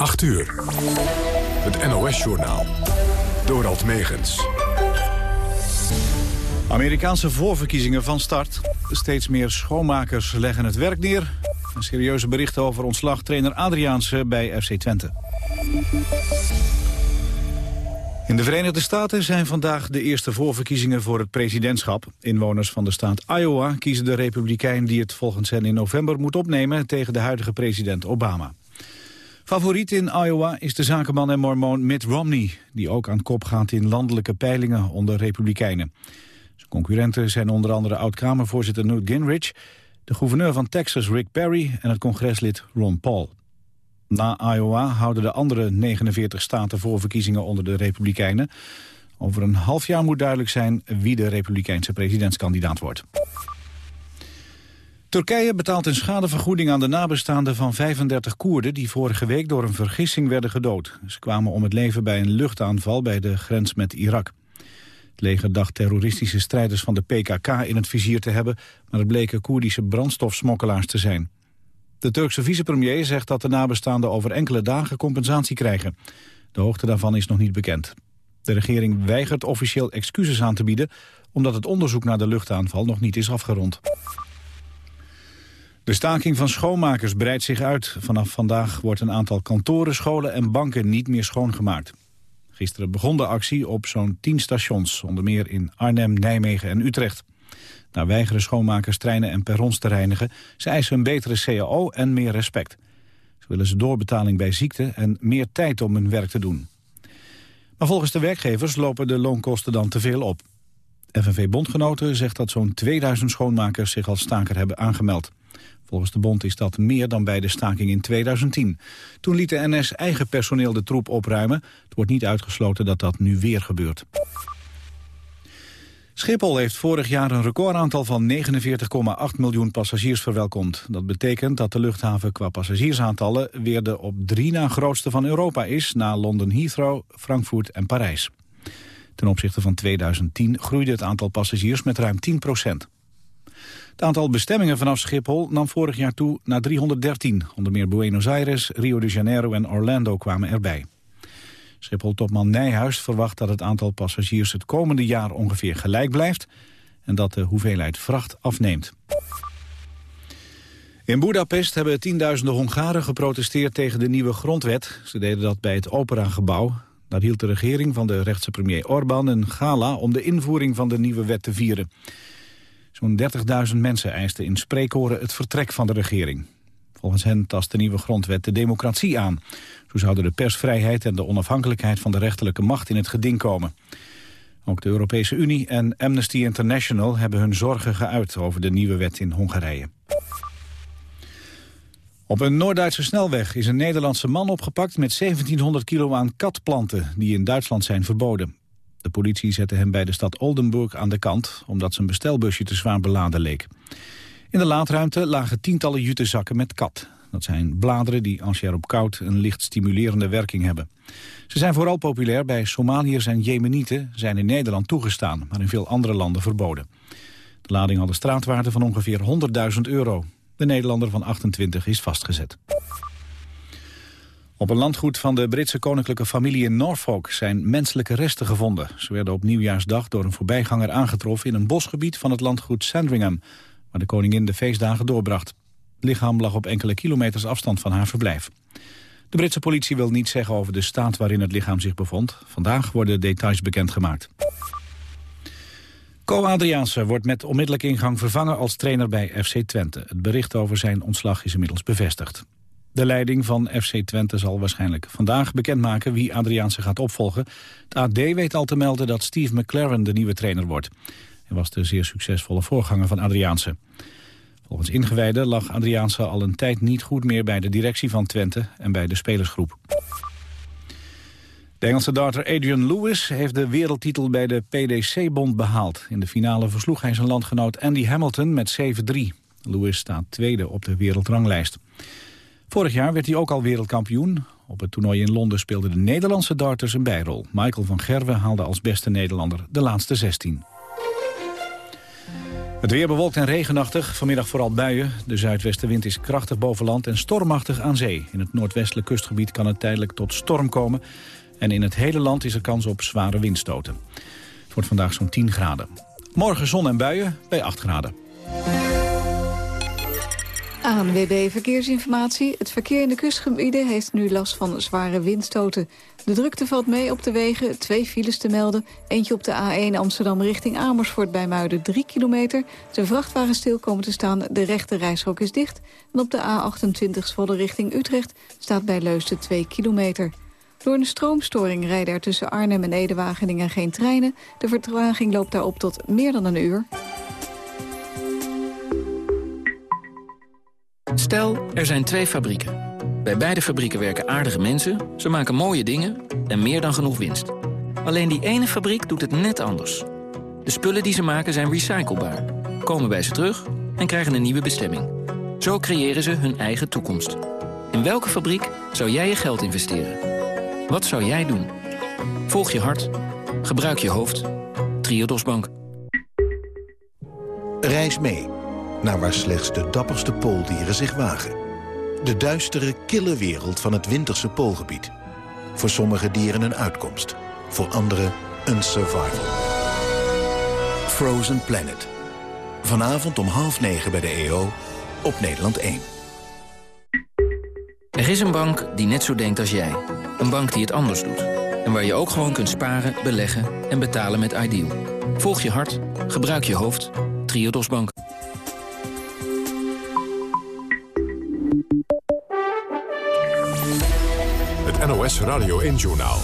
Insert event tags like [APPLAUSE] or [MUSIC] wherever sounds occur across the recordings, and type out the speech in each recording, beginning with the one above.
8 uur. Het NOS-journaal. Dorald Megens. Amerikaanse voorverkiezingen van start. Steeds meer schoonmakers leggen het werk neer. Een serieuze berichten over ontslag trainer Adriaanse bij FC Twente. In de Verenigde Staten zijn vandaag de eerste voorverkiezingen voor het presidentschap. Inwoners van de staat Iowa kiezen de republikein die het volgens hen in november moet opnemen tegen de huidige president Obama. Favoriet in Iowa is de zakenman en mormoon Mitt Romney... die ook aan kop gaat in landelijke peilingen onder republikeinen. Zijn concurrenten zijn onder andere oud-Kamervoorzitter Newt Gingrich... de gouverneur van Texas Rick Perry en het congreslid Ron Paul. Na Iowa houden de andere 49 staten voorverkiezingen onder de republikeinen. Over een half jaar moet duidelijk zijn wie de republikeinse presidentskandidaat wordt. Turkije betaalt een schadevergoeding aan de nabestaanden van 35 Koerden... die vorige week door een vergissing werden gedood. Ze kwamen om het leven bij een luchtaanval bij de grens met Irak. Het leger dacht terroristische strijders van de PKK in het vizier te hebben... maar het bleken Koerdische brandstofsmokkelaars te zijn. De Turkse vicepremier zegt dat de nabestaanden over enkele dagen compensatie krijgen. De hoogte daarvan is nog niet bekend. De regering weigert officieel excuses aan te bieden... omdat het onderzoek naar de luchtaanval nog niet is afgerond. De staking van schoonmakers breidt zich uit. Vanaf vandaag wordt een aantal kantoren, scholen en banken niet meer schoongemaakt. Gisteren begon de actie op zo'n 10 stations, onder meer in Arnhem, Nijmegen en Utrecht. Daar weigeren schoonmakers treinen en perrons te reinigen. Ze eisen een betere CAO en meer respect. Ze willen ze doorbetaling bij ziekte en meer tijd om hun werk te doen. Maar volgens de werkgevers lopen de loonkosten dan te veel op. FNV-bondgenoten zegt dat zo'n 2000 schoonmakers zich als staker hebben aangemeld. Volgens de bond is dat meer dan bij de staking in 2010. Toen liet de NS eigen personeel de troep opruimen. Het wordt niet uitgesloten dat dat nu weer gebeurt. Schiphol heeft vorig jaar een recordaantal van 49,8 miljoen passagiers verwelkomd. Dat betekent dat de luchthaven qua passagiersaantallen weer de op drie na grootste van Europa is, na Londen Heathrow, Frankfurt en Parijs. Ten opzichte van 2010 groeide het aantal passagiers met ruim 10 procent. Het aantal bestemmingen vanaf Schiphol nam vorig jaar toe naar 313. Onder meer Buenos Aires, Rio de Janeiro en Orlando kwamen erbij. Schiphol-topman Nijhuis verwacht dat het aantal passagiers het komende jaar ongeveer gelijk blijft en dat de hoeveelheid vracht afneemt. In Budapest hebben tienduizenden Hongaren geprotesteerd tegen de nieuwe grondwet. Ze deden dat bij het Operagebouw. Daar hield de regering van de rechtse premier Orbán een gala om de invoering van de nieuwe wet te vieren. Zo'n 30.000 mensen eisten in spreekhoren het vertrek van de regering. Volgens hen tast de nieuwe grondwet de democratie aan. Zo zouden de persvrijheid en de onafhankelijkheid van de rechterlijke macht in het geding komen. Ook de Europese Unie en Amnesty International hebben hun zorgen geuit over de nieuwe wet in Hongarije. Op een Noord-Duitse snelweg is een Nederlandse man opgepakt met 1700 kilo aan katplanten die in Duitsland zijn verboden. De politie zette hem bij de stad Oldenburg aan de kant omdat zijn bestelbusje te zwaar beladen leek. In de laadruimte lagen tientallen jutezakken met kat. Dat zijn bladeren die als je erop koud een licht stimulerende werking hebben. Ze zijn vooral populair bij Somaliërs en Jemenieten, zijn in Nederland toegestaan, maar in veel andere landen verboden. De lading had een straatwaarde van ongeveer 100.000 euro. De Nederlander van 28 is vastgezet. Op een landgoed van de Britse koninklijke familie in Norfolk zijn menselijke resten gevonden. Ze werden op nieuwjaarsdag door een voorbijganger aangetroffen in een bosgebied van het landgoed Sandringham, waar de koningin de feestdagen doorbracht. Het lichaam lag op enkele kilometers afstand van haar verblijf. De Britse politie wil niets zeggen over de staat waarin het lichaam zich bevond. Vandaag worden details bekendgemaakt. Co Adriaanse wordt met onmiddellijke ingang vervangen als trainer bij FC Twente. Het bericht over zijn ontslag is inmiddels bevestigd. De leiding van FC Twente zal waarschijnlijk vandaag bekendmaken wie Adriaanse gaat opvolgen. Het AD weet al te melden dat Steve McLaren de nieuwe trainer wordt. Hij was de zeer succesvolle voorganger van Adriaanse. Volgens ingewijden lag Adriaanse al een tijd niet goed meer bij de directie van Twente en bij de spelersgroep. De Engelse darter Adrian Lewis heeft de wereldtitel bij de PDC-bond behaald. In de finale versloeg hij zijn landgenoot Andy Hamilton met 7-3. Lewis staat tweede op de wereldranglijst. Vorig jaar werd hij ook al wereldkampioen. Op het toernooi in Londen speelden de Nederlandse darters een bijrol. Michael van Gerwen haalde als beste Nederlander de laatste 16. Het weer bewolkt en regenachtig, vanmiddag vooral buien. De zuidwestenwind is krachtig boven land en stormachtig aan zee. In het noordwestelijk kustgebied kan het tijdelijk tot storm komen. En in het hele land is er kans op zware windstoten. Het wordt vandaag zo'n 10 graden. Morgen zon en buien bij 8 graden. ANWB Verkeersinformatie. Het verkeer in de kustgebieden heeft nu last van zware windstoten. De drukte valt mee op de wegen, twee files te melden. Eentje op de A1 Amsterdam richting Amersfoort bij Muiden 3 kilometer. De vrachtwagen stil komen te staan, de rechte reishok is dicht. En op de A28 Zwolle richting Utrecht staat bij Leusden 2 kilometer. Door een stroomstoring rijden er tussen Arnhem en Ede-Wageningen geen treinen. De vertraging loopt daarop tot meer dan een uur. Stel, er zijn twee fabrieken. Bij beide fabrieken werken aardige mensen, ze maken mooie dingen en meer dan genoeg winst. Alleen die ene fabriek doet het net anders. De spullen die ze maken zijn recyclebaar, komen bij ze terug en krijgen een nieuwe bestemming. Zo creëren ze hun eigen toekomst. In welke fabriek zou jij je geld investeren? Wat zou jij doen? Volg je hart. Gebruik je hoofd. Triodos Bank. Reis mee naar waar slechts de dapperste pooldieren zich wagen. De duistere, kille wereld van het winterse poolgebied. Voor sommige dieren een uitkomst, voor anderen een survival. Frozen Planet. Vanavond om half negen bij de EO op Nederland 1. Er is een bank die net zo denkt als jij. Een bank die het anders doet. En waar je ook gewoon kunt sparen, beleggen en betalen met Ideal. Volg je hart, gebruik je hoofd. Triodos Bank. Het NOS Radio 1-journaal.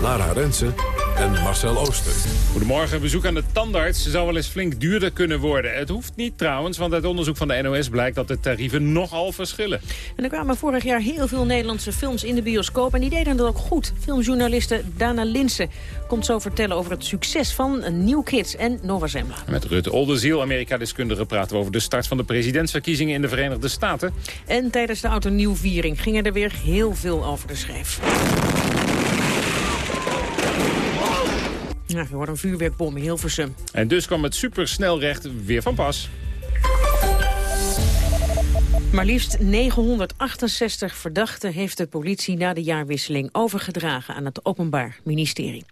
Lara Rensen en Marcel Ooster. Goedemorgen, bezoek aan de tandarts zou wel eens flink duurder kunnen worden. Het hoeft niet trouwens, want uit onderzoek van de NOS blijkt dat de tarieven nogal verschillen. En er kwamen vorig jaar heel veel Nederlandse films in de bioscoop en die deden dat ook goed. Filmjournaliste Dana Linsen komt zo vertellen over het succes van New Kids en Nova Zembla. Met Rutte Oldenziel, Amerika-deskundige, praten we over de start van de presidentsverkiezingen in de Verenigde Staten. En tijdens de auto nieuwviering gingen er weer heel veel over de schijf. Ja, je hoort een vuurwerkbom in Hilversum. En dus kwam het supersnelrecht weer van pas. Maar liefst 968 verdachten heeft de politie na de jaarwisseling overgedragen aan het Openbaar Ministerie.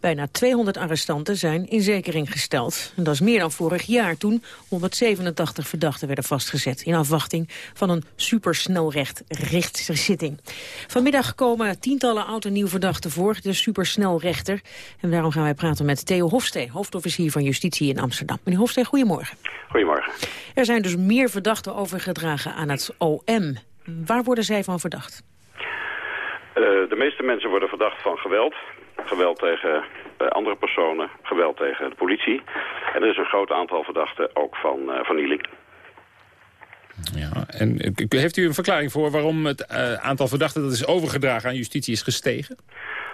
Bijna 200 arrestanten zijn in zekering gesteld. En dat is meer dan vorig jaar toen 187 verdachten werden vastgezet in afwachting van een supersnelrecht rechtszitting. Vanmiddag komen tientallen oud en nieuw verdachten voor, de supersnelrechter. En daarom gaan wij praten met Theo Hofstee, hoofdofficier van Justitie in Amsterdam. Meneer Hofstee, goedemorgen. Goedemorgen. Er zijn dus meer verdachten overgedragen aan het OM. Waar worden zij van verdacht? Uh, de meeste mensen worden verdacht van geweld. Geweld tegen uh, andere personen, geweld tegen de politie. En er is een groot aantal verdachten ook van uh, vernieling. Ja, en heeft u een verklaring voor waarom het aantal verdachten dat is overgedragen aan justitie is gestegen?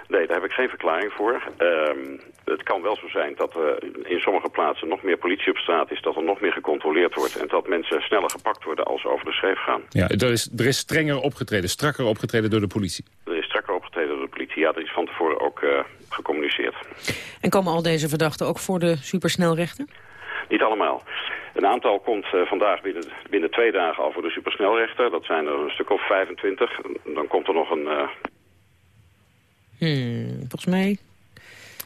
Nee, daar heb ik geen verklaring voor. Uh, het kan wel zo zijn dat er in sommige plaatsen nog meer politie op straat is... dat er nog meer gecontroleerd wordt... en dat mensen sneller gepakt worden als ze over de schreef gaan. Ja, er is, er is strenger opgetreden, strakker opgetreden door de politie. Er is strakker opgetreden door de politie, ja, dat is van tevoren ook uh, gecommuniceerd. En komen al deze verdachten ook voor de supersnelrechter? Niet allemaal. Een aantal komt uh, vandaag binnen, binnen twee dagen al voor de supersnelrechter. Dat zijn er een stuk of 25. Dan komt er nog een... Uh, Hmm, volgens mij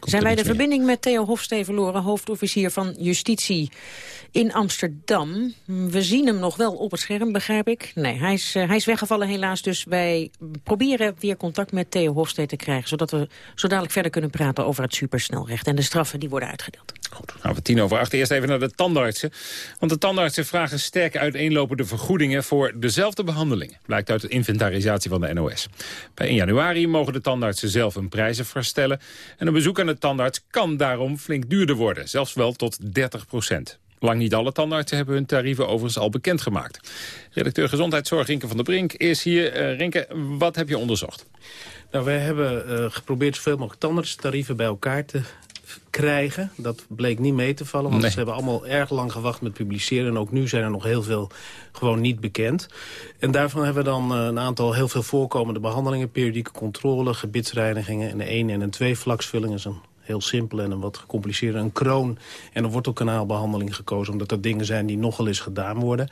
zijn wij de verbinding met Theo Hofstee verloren, hoofdofficier van Justitie in Amsterdam. We zien hem nog wel op het scherm, begrijp ik. Nee, hij is, uh, hij is weggevallen helaas, dus wij proberen weer contact met Theo Hofstee te krijgen... zodat we zo dadelijk verder kunnen praten over het supersnelrecht... en de straffen die worden uitgedeeld. Goed, gaan we tien over acht. Eerst even naar de tandartsen. Want de tandartsen vragen sterk uiteenlopende vergoedingen... voor dezelfde behandeling. Blijkt uit de inventarisatie van de NOS. Bij 1 januari mogen de tandartsen zelf hun prijzen vaststellen. En een bezoek aan de tandarts kan daarom flink duurder worden. Zelfs wel tot 30 procent. Lang niet alle tandartsen hebben hun tarieven overigens al bekendgemaakt. Redacteur Gezondheidszorg Rinke van der Brink is hier. Uh, Rinke, wat heb je onderzocht? Nou, wij hebben uh, geprobeerd zoveel mogelijk tandartstarieven bij elkaar te krijgen. Dat bleek niet mee te vallen, want nee. ze hebben allemaal erg lang gewacht met publiceren. En ook nu zijn er nog heel veel gewoon niet bekend. En daarvan hebben we dan uh, een aantal heel veel voorkomende behandelingen. Periodieke controle, gebitsreinigingen en een 1 en een 2 vlaksvulling is een heel simpel en een wat gecompliceerde... een kroon en een wortelkanaalbehandeling gekozen... omdat dat dingen zijn die nogal eens gedaan worden.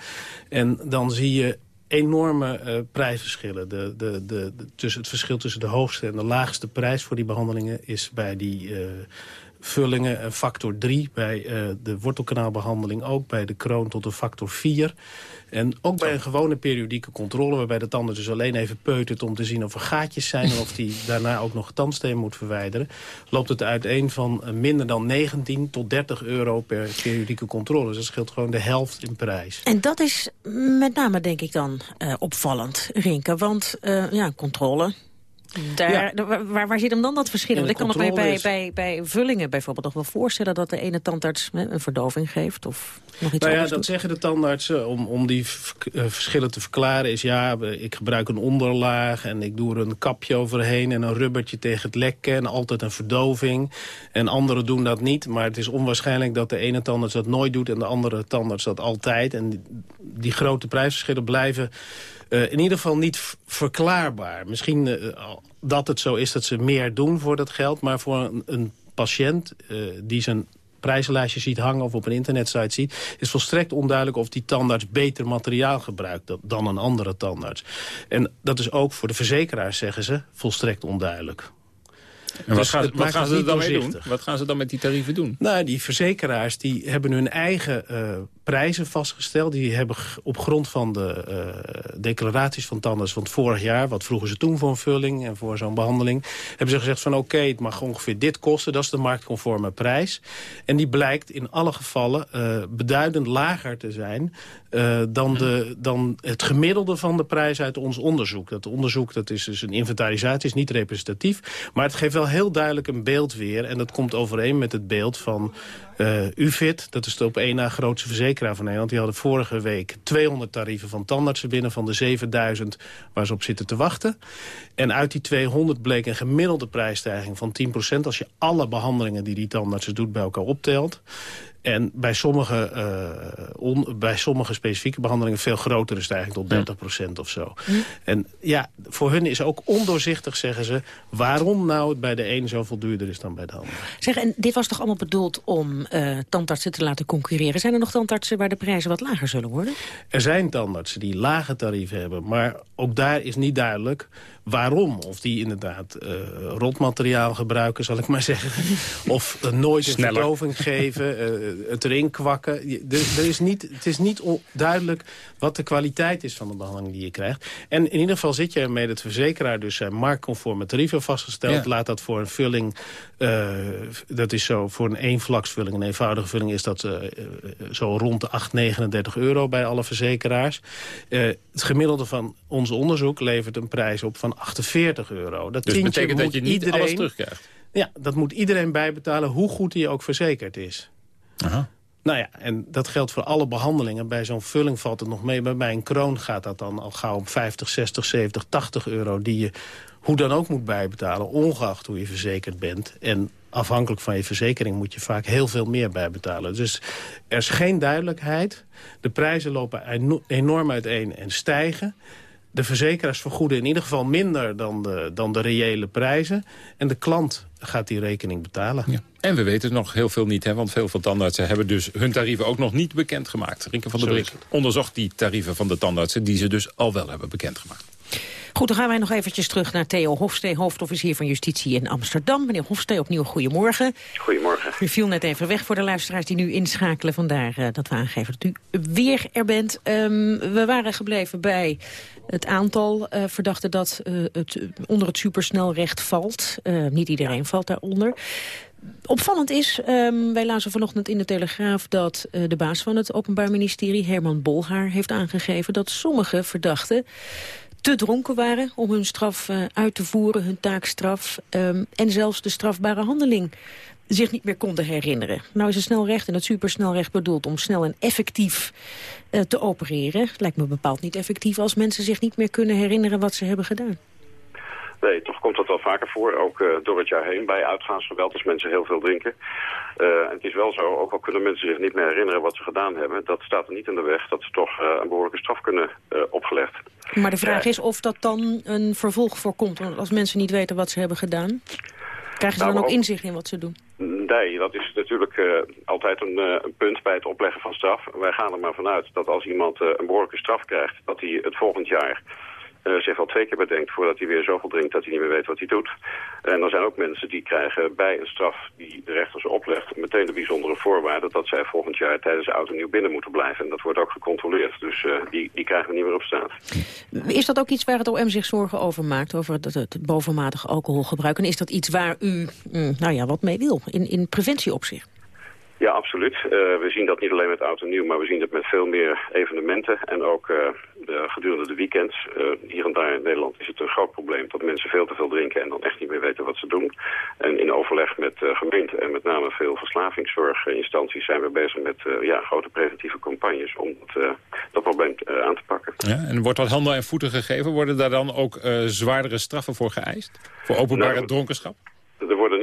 En dan zie je enorme uh, prijsverschillen. De, de, de, tussen het verschil tussen de hoogste en de laagste prijs voor die behandelingen... is bij die uh, vullingen een factor 3. Bij uh, de wortelkanaalbehandeling ook. Bij de kroon tot een factor 4. En ook bij een gewone periodieke controle... waarbij de tanden dus alleen even peutert om te zien of er gaatjes zijn... en of die [LAUGHS] daarna ook nog tandsteen moet verwijderen... loopt het uiteen van minder dan 19 tot 30 euro per periodieke controle. Dus dat scheelt gewoon de helft in prijs. En dat is met name, denk ik dan, uh, opvallend, Rinke. Want uh, ja, controle, daar, waar, waar zit hem dan dat verschil? Want ik kan me bij, bij, bij, bij vullingen bijvoorbeeld nog wel voorstellen... dat de ene tandarts een verdoving geeft of nog iets nou ja, dat doet. zeggen de tandartsen om, om die uh, verschillen te verklaren... is ja, ik gebruik een onderlaag en ik doe er een kapje overheen... en een rubbertje tegen het lekken en altijd een verdoving. En anderen doen dat niet, maar het is onwaarschijnlijk... dat de ene tandarts dat nooit doet en de andere tandarts dat altijd. En die, die grote prijsverschillen blijven uh, in ieder geval niet verklaarbaar. Misschien uh, dat het zo is dat ze meer doen voor dat geld... maar voor een, een patiënt uh, die zijn prijzenlijstje ziet hangen of op een internetsite ziet... is volstrekt onduidelijk of die tandarts beter materiaal gebruikt dan een andere tandarts. En dat is ook voor de verzekeraars, zeggen ze, volstrekt onduidelijk. En dus wat, wat gaan ze dan mee doen? Wat gaan ze dan met die tarieven doen? Nou, die verzekeraars die hebben hun eigen uh, prijzen vastgesteld. Die hebben op grond van de uh, declaraties van tandarts van het vorig jaar... wat vroegen ze toen voor een vulling en voor zo'n behandeling... hebben ze gezegd van oké, okay, het mag ongeveer dit kosten. Dat is de marktconforme prijs. En die blijkt in alle gevallen uh, beduidend lager te zijn... Dan, de, dan het gemiddelde van de prijs uit ons onderzoek. Dat onderzoek dat is dus een inventarisatie, is niet representatief. Maar het geeft wel heel duidelijk een beeld weer. En dat komt overeen met het beeld van uh, UFIT, dat is de op één na grootste verzekeraar van Nederland. Die hadden vorige week 200 tarieven van tandartsen binnen... van de 7000 waar ze op zitten te wachten. En uit die 200 bleek een gemiddelde prijsstijging van 10%... als je alle behandelingen die die tandartsen doet bij elkaar optelt. En bij sommige, uh, on, bij sommige specifieke behandelingen veel grotere stijging tot 30 procent of zo. Hm. En ja, voor hun is ook ondoorzichtig, zeggen ze, waarom nou het bij de een zoveel duurder is dan bij de ander. Zeg, en dit was toch allemaal bedoeld om uh, tandartsen te laten concurreren? Zijn er nog tandartsen waar de prijzen wat lager zullen worden? Er zijn tandartsen die lage tarieven hebben, maar ook daar is niet duidelijk waarom. Of die inderdaad uh, rotmateriaal gebruiken, zal ik maar zeggen. [LAUGHS] of uh, nooit een verdoving geven, uh, het erin kwakken. Er, er is niet, het is niet duidelijk wat de kwaliteit is van de behandeling die je krijgt. En in ieder geval zit je ermee dat de verzekeraar dus zijn marktconforme tarieven vastgesteld. Laat dat voor een vulling, dat is zo voor een eenvlaksvulling, een eenvoudige vulling is dat zo rond de 8, 39 euro bij alle verzekeraars. het gemiddelde van ons onderzoek levert een prijs op van 48 euro. Dat dus betekent dat je niet iedereen, alles terugkrijgt? Ja, dat moet iedereen bijbetalen, hoe goed hij ook verzekerd is. Aha. Nou ja, en dat geldt voor alle behandelingen. Bij zo'n vulling valt het nog mee. Maar bij een kroon gaat dat dan al gauw om 50, 60, 70, 80 euro... die je hoe dan ook moet bijbetalen, ongeacht hoe je verzekerd bent. En afhankelijk van je verzekering moet je vaak heel veel meer bijbetalen. Dus er is geen duidelijkheid. De prijzen lopen enorm uiteen en stijgen. De verzekeraars vergoeden in ieder geval minder dan de, dan de reële prijzen. En de klant gaat die rekening betalen. Ja. En we weten nog heel veel niet, hè, want veel van tandartsen hebben dus hun tarieven ook nog niet bekendgemaakt. Rinke van der Brink onderzocht die tarieven van de tandartsen die ze dus al wel hebben bekendgemaakt. Goed, dan gaan wij nog eventjes terug naar Theo Hofstee, hoofdofficier van Justitie in Amsterdam. Meneer Hofstee, opnieuw goedemorgen. Goedemorgen. U viel net even weg voor de luisteraars die nu inschakelen. Vandaar uh, dat we aangeven dat u weer er bent. Um, we waren gebleven bij het aantal uh, verdachten dat uh, het, onder het supersnelrecht valt. niet iedereen valt daaronder. Opvallend is, um, wij lazen vanochtend in de Telegraaf... dat uh, de baas van het Openbaar Ministerie, Herman Bolhaar, heeft aangegeven... dat sommige verdachten te dronken waren om hun straf uh, uit te voeren, hun taakstraf... Um, en zelfs de strafbare handeling zich niet meer konden herinneren. Nou is het snelrecht en het supersnelrecht bedoeld om snel en effectief uh, te opereren. Lijkt me bepaald niet effectief als mensen zich niet meer kunnen herinneren wat ze hebben gedaan. Nee, toch komt dat wel vaker voor, ook uh, door het jaar heen bij uitgaansgeweld, als mensen heel veel drinken. Uh, het is wel zo, ook al kunnen mensen zich niet meer herinneren wat ze gedaan hebben, dat staat er niet in de weg dat ze toch uh, een behoorlijke straf kunnen opgelegd. Maar de vraag is of dat dan een vervolg voorkomt, als mensen niet weten wat ze hebben gedaan? Krijgen ze dan ook inzicht in wat ze doen? Nee, dat is natuurlijk altijd een, een, punt bij het opleggen van straf. Wij gaan er maar vanuit dat als iemand een behoorlijke straf krijgt... dat hij het volgend jaar zich al twee keer bedenkt voordat hij weer zoveel drinkt dat hij niet meer weet wat hij doet. En er zijn ook mensen die krijgen bij een straf die de rechter ze oplegt meteen de bijzondere voorwaarde dat zij volgend jaar tijdens de nieuw binnen moeten blijven. En dat wordt ook gecontroleerd, dus uh, die, die krijgen we niet meer op straat. Is dat ook iets waar het OM zich zorgen over maakt, over het, het bovenmatig alcoholgebruik? En is dat iets waar u mm, nou ja, wat mee wil in, in preventieopzicht? Ja, absoluut. Uh, we zien dat niet alleen met oud en nieuw, maar we zien het met veel meer evenementen. En ook uh, de, gedurende de weekends, uh, hier en daar in Nederland, is het een groot probleem dat mensen veel te veel drinken en dan echt niet meer weten wat ze doen. En in overleg met gemeenten en met name veel verslavingszorginstanties zijn we bezig met ja, grote preventieve campagnes om dat, dat probleem aan te pakken. Ja, en wordt dat handen en voeten gegeven? Worden daar dan ook zwaardere straffen voor geëist? Voor openbare nou, dronkenschap?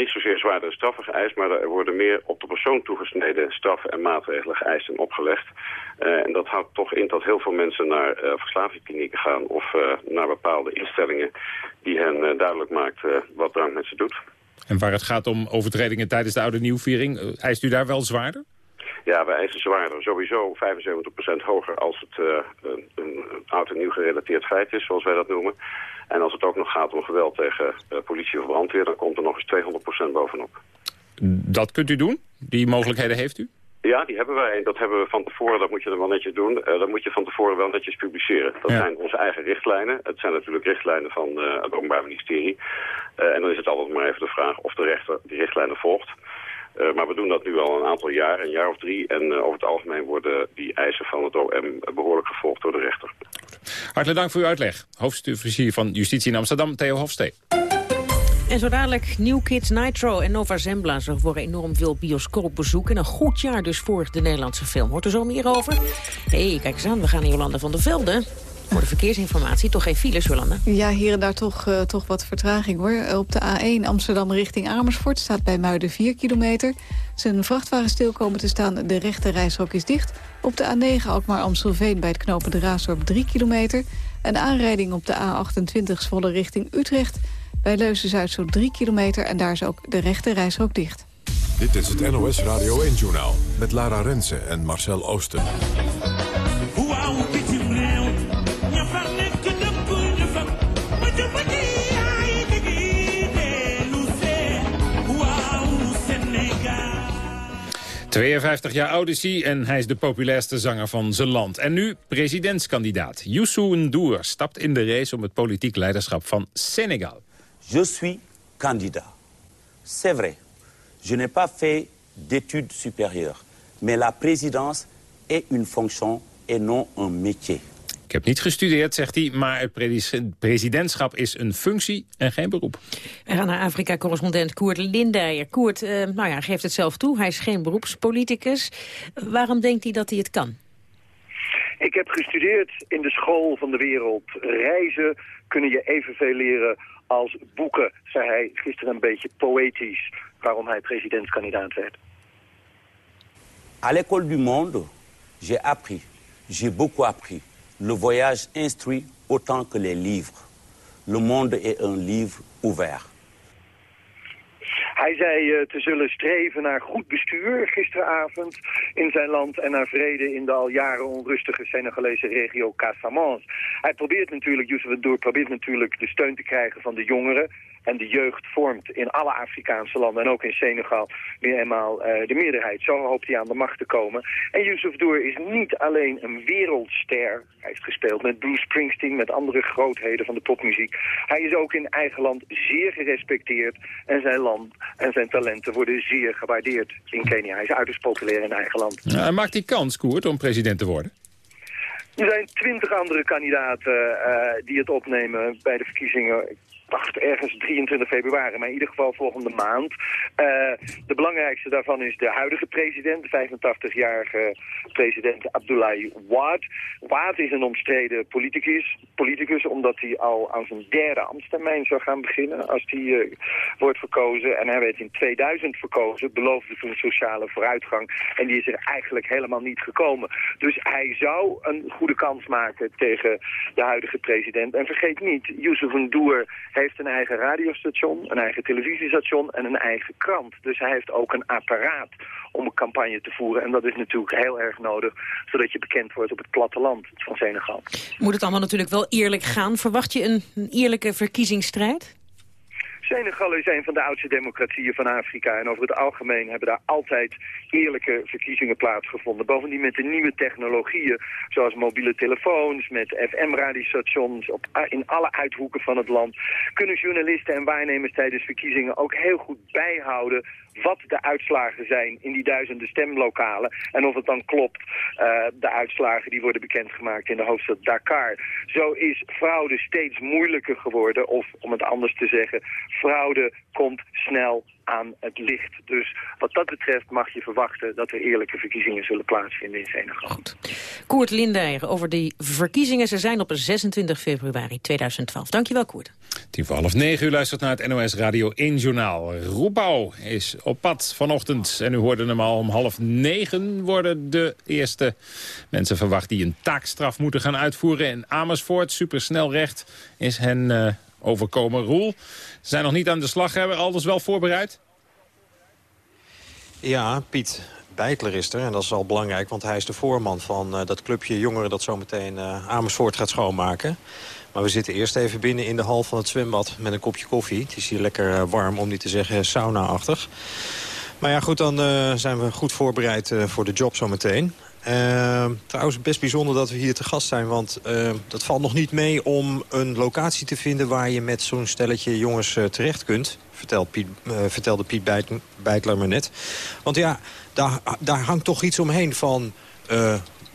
Niet zozeer zwaardere straffen geëist, maar er worden meer op de persoon toegesneden straffen en maatregelen geëist en opgelegd. Uh, en dat houdt toch in dat heel veel mensen naar uh, verslavingsklinieken gaan of uh, naar bepaalde instellingen die hen duidelijk maakt wat drank met ze doet. En waar het gaat om overtredingen tijdens de oude nieuwviering, eist u daar wel zwaarder? Ja, wij eisen zwaarder. Sowieso 75% hoger als het een, een oud en nieuw gerelateerd feit is, zoals wij dat noemen. En als het ook nog gaat om geweld tegen uh, politie of brandweer... dan komt er nog eens 200% bovenop. Dat kunt u doen? Die mogelijkheden heeft u? Ja, die hebben wij. Dat hebben we van tevoren, dat moet je er wel netjes doen. Uh, dat moet je van tevoren wel netjes publiceren. Dat zijn onze eigen richtlijnen. Het zijn natuurlijk richtlijnen van uh, het Openbaar Ministerie. Uh, en dan is het altijd maar even de vraag of de rechter die richtlijnen volgt. Uh, maar we doen dat nu al een aantal jaar, een jaar of drie. En uh, over het algemeen worden die eisen van het OM behoorlijk gevolgd door de rechter. Hartelijk dank voor uw uitleg. Hoofdstufficier van Justitie in Amsterdam, Theo Hofstee. En zo dadelijk New Kids Nitro en Nova Zembla zorgen voor enorm veel bioscoopbezoek. En een goed jaar dus voor de Nederlandse film. Hoort er zo meer over? Hé, hey, kijk eens aan, we gaan naar Jolanda van der Velde. Voor de verkeersinformatie, toch geen files, Jolanda? Ja, hier en daar toch, uh, toch wat vertraging, hoor. Op de A1 Amsterdam richting Amersfoort staat bij Muiden 4 kilometer. Zijn vrachtwagen stil komen te staan, de rechte reishok is dicht. Op de A9 Alkmaar-Amstelveen bij het knopen de Raasdorp 3 kilometer. Een aanrijding op de A28 Zwolle richting Utrecht. Bij Leuzen-Zuid zo 3 kilometer en daar is ook de rechte reishok dicht. Dit is het NOS Radio 1-journaal met Lara Rensen en Marcel Oosten. ...52 jaar oud is hij en hij is de populairste zanger van zijn land. En nu presidentskandidaat. Youssou N'Dour stapt in de race om het politiek leiderschap van Senegal. Je suis candidat. C'est vrai. Je n'ai pas fait d'études supérieures. Mais la présidence est une fonction et non un métier. Ik heb niet gestudeerd, zegt hij, maar het presidentschap is een functie en geen beroep. We gaan naar Afrika-correspondent Koert Lindijer. Koert, uh, nou ja, geeft het zelf toe, hij is geen beroepspoliticus. Waarom denkt hij dat hij het kan? Ik heb gestudeerd in de school van de wereld. Reizen kunnen je evenveel leren als boeken, zei hij gisteren een beetje poëtisch, waarom hij presidentskandidaat werd. À l'école du monde, j'ai appris, j'ai beaucoup appris. Le voyage instruit autant que les livres. Le monde est un livre ouvert. Hij zei uh, te zullen streven naar goed bestuur gisteravond in zijn land en naar vrede in de al jaren onrustige Senegalese regio Casamance. Hij probeert natuurlijk, Youssef Door probeert natuurlijk de steun te krijgen van de jongeren en de jeugd vormt in alle Afrikaanse landen en ook in Senegal weer eenmaal uh, de meerderheid. Zo hoopt hij aan de macht te komen. En Yusuf Doer is niet alleen een wereldster. Hij heeft gespeeld met Bruce Springsteen, met andere grootheden van de popmuziek. Hij is ook in eigen land zeer gerespecteerd en zijn land en zijn talenten worden zeer gewaardeerd in Kenia. Hij is uiterst populair in eigen land. Ja, maakt hij kans, Koert, om president te worden? Er zijn twintig andere kandidaten uh, die het opnemen bij de verkiezingen dacht ergens 23 februari, maar in ieder geval volgende maand. Uh, de belangrijkste daarvan is de huidige president, de 85-jarige president Abdoulaye Wade. Wade is een omstreden politicus, politicus omdat hij al aan zijn derde ambtstermijn zou gaan beginnen als hij uh, wordt verkozen. En hij werd in 2000 verkozen, beloofde toen sociale vooruitgang en die is er eigenlijk helemaal niet gekomen. Dus hij zou een goede goede kans maken tegen de huidige president. En vergeet niet, Yusuf Ndour heeft een eigen radiostation, een eigen televisiestation en een eigen krant. Dus hij heeft ook een apparaat om een campagne te voeren. En dat is natuurlijk heel erg nodig, zodat je bekend wordt op het platteland van Senegal. Moet het allemaal natuurlijk wel eerlijk gaan. Verwacht je een, een eerlijke verkiezingsstrijd? Senegal is een van de oudste democratieën van Afrika. En over het algemeen hebben daar altijd eerlijke verkiezingen plaatsgevonden. Bovendien met de nieuwe technologieën, zoals mobiele telefoons, met FM-radiostations in alle uithoeken van het land, kunnen journalisten en waarnemers tijdens verkiezingen ook heel goed bijhouden wat de uitslagen zijn in die duizenden stemlokalen. En of het dan klopt, uh, de uitslagen die worden bekendgemaakt in de hoofdstad Dakar. Zo is fraude steeds moeilijker geworden. Of om het anders te zeggen, fraude komt snel aan het licht. Dus wat dat betreft mag je verwachten dat er eerlijke verkiezingen zullen plaatsvinden in Senegal. Goed. Koert Lindeijer over die verkiezingen. Ze zijn op 26 februari 2012. Dankjewel Koert. Tien voor half negen, u luistert naar het NOS Radio 1 Journaal. Roepbouw is op pad vanochtend. En u hoorde hem al om half negen worden de eerste mensen verwacht... die een taakstraf moeten gaan uitvoeren in Amersfoort. Supersnel recht is hen uh, overkomen. Roel, ze zijn nog niet aan de slag. Hebben alles wel voorbereid? Ja, Piet Beitler is er. En dat is al belangrijk, want hij is de voorman van uh, dat clubje jongeren... dat zometeen uh, Amersfoort gaat schoonmaken. Maar we zitten eerst even binnen in de hal van het zwembad met een kopje koffie. Het is hier lekker uh, warm, om niet te zeggen sauna-achtig. Maar ja, goed, dan zijn we goed voorbereid voor de job zometeen. Uh, trouwens, best bijzonder dat we hier te gast zijn. Want uh, dat valt nog niet mee om een locatie te vinden... waar je met zo'n stelletje jongens uh, terecht kunt. Piet, vertelde Piet Beitler me net. Want ja, daar, daar hangt toch iets omheen van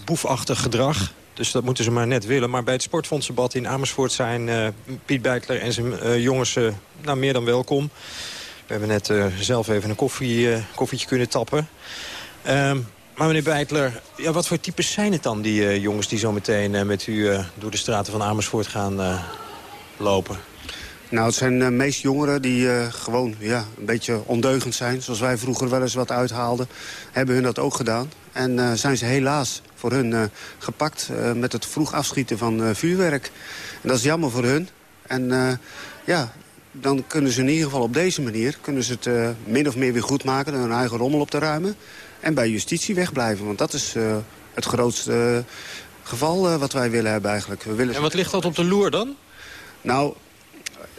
boefachtig gedrag. Dus dat moeten ze maar net willen. Maar bij het sportfondsdebat in Amersfoort zijn Piet Beitler en zijn jongens nou, meer dan welkom. We hebben net zelf even een koffie, koffietje kunnen tappen. Ehm, meneer Beitler, ja, wat voor types zijn het dan, die uh, jongens die zo meteen uh, met u uh, door de straten van Amersfoort gaan lopen? Nou, het zijn de meest jongeren die gewoon ja, een beetje ondeugend zijn. Zoals wij vroeger wel eens wat uithaalden, hebben hun dat ook gedaan. En zijn ze helaas voor hun gepakt met het vroeg afschieten van vuurwerk. Dat is jammer voor hun. En ja, dan kunnen ze in ieder geval op deze manier... kunnen ze het min of meer weer goed maken door hun eigen rommel op te ruimen en bij justitie wegblijven. Want dat is uh, het grootste uh, geval uh, wat wij willen hebben eigenlijk. We willen... En wat ligt dat op de loer dan? Nou,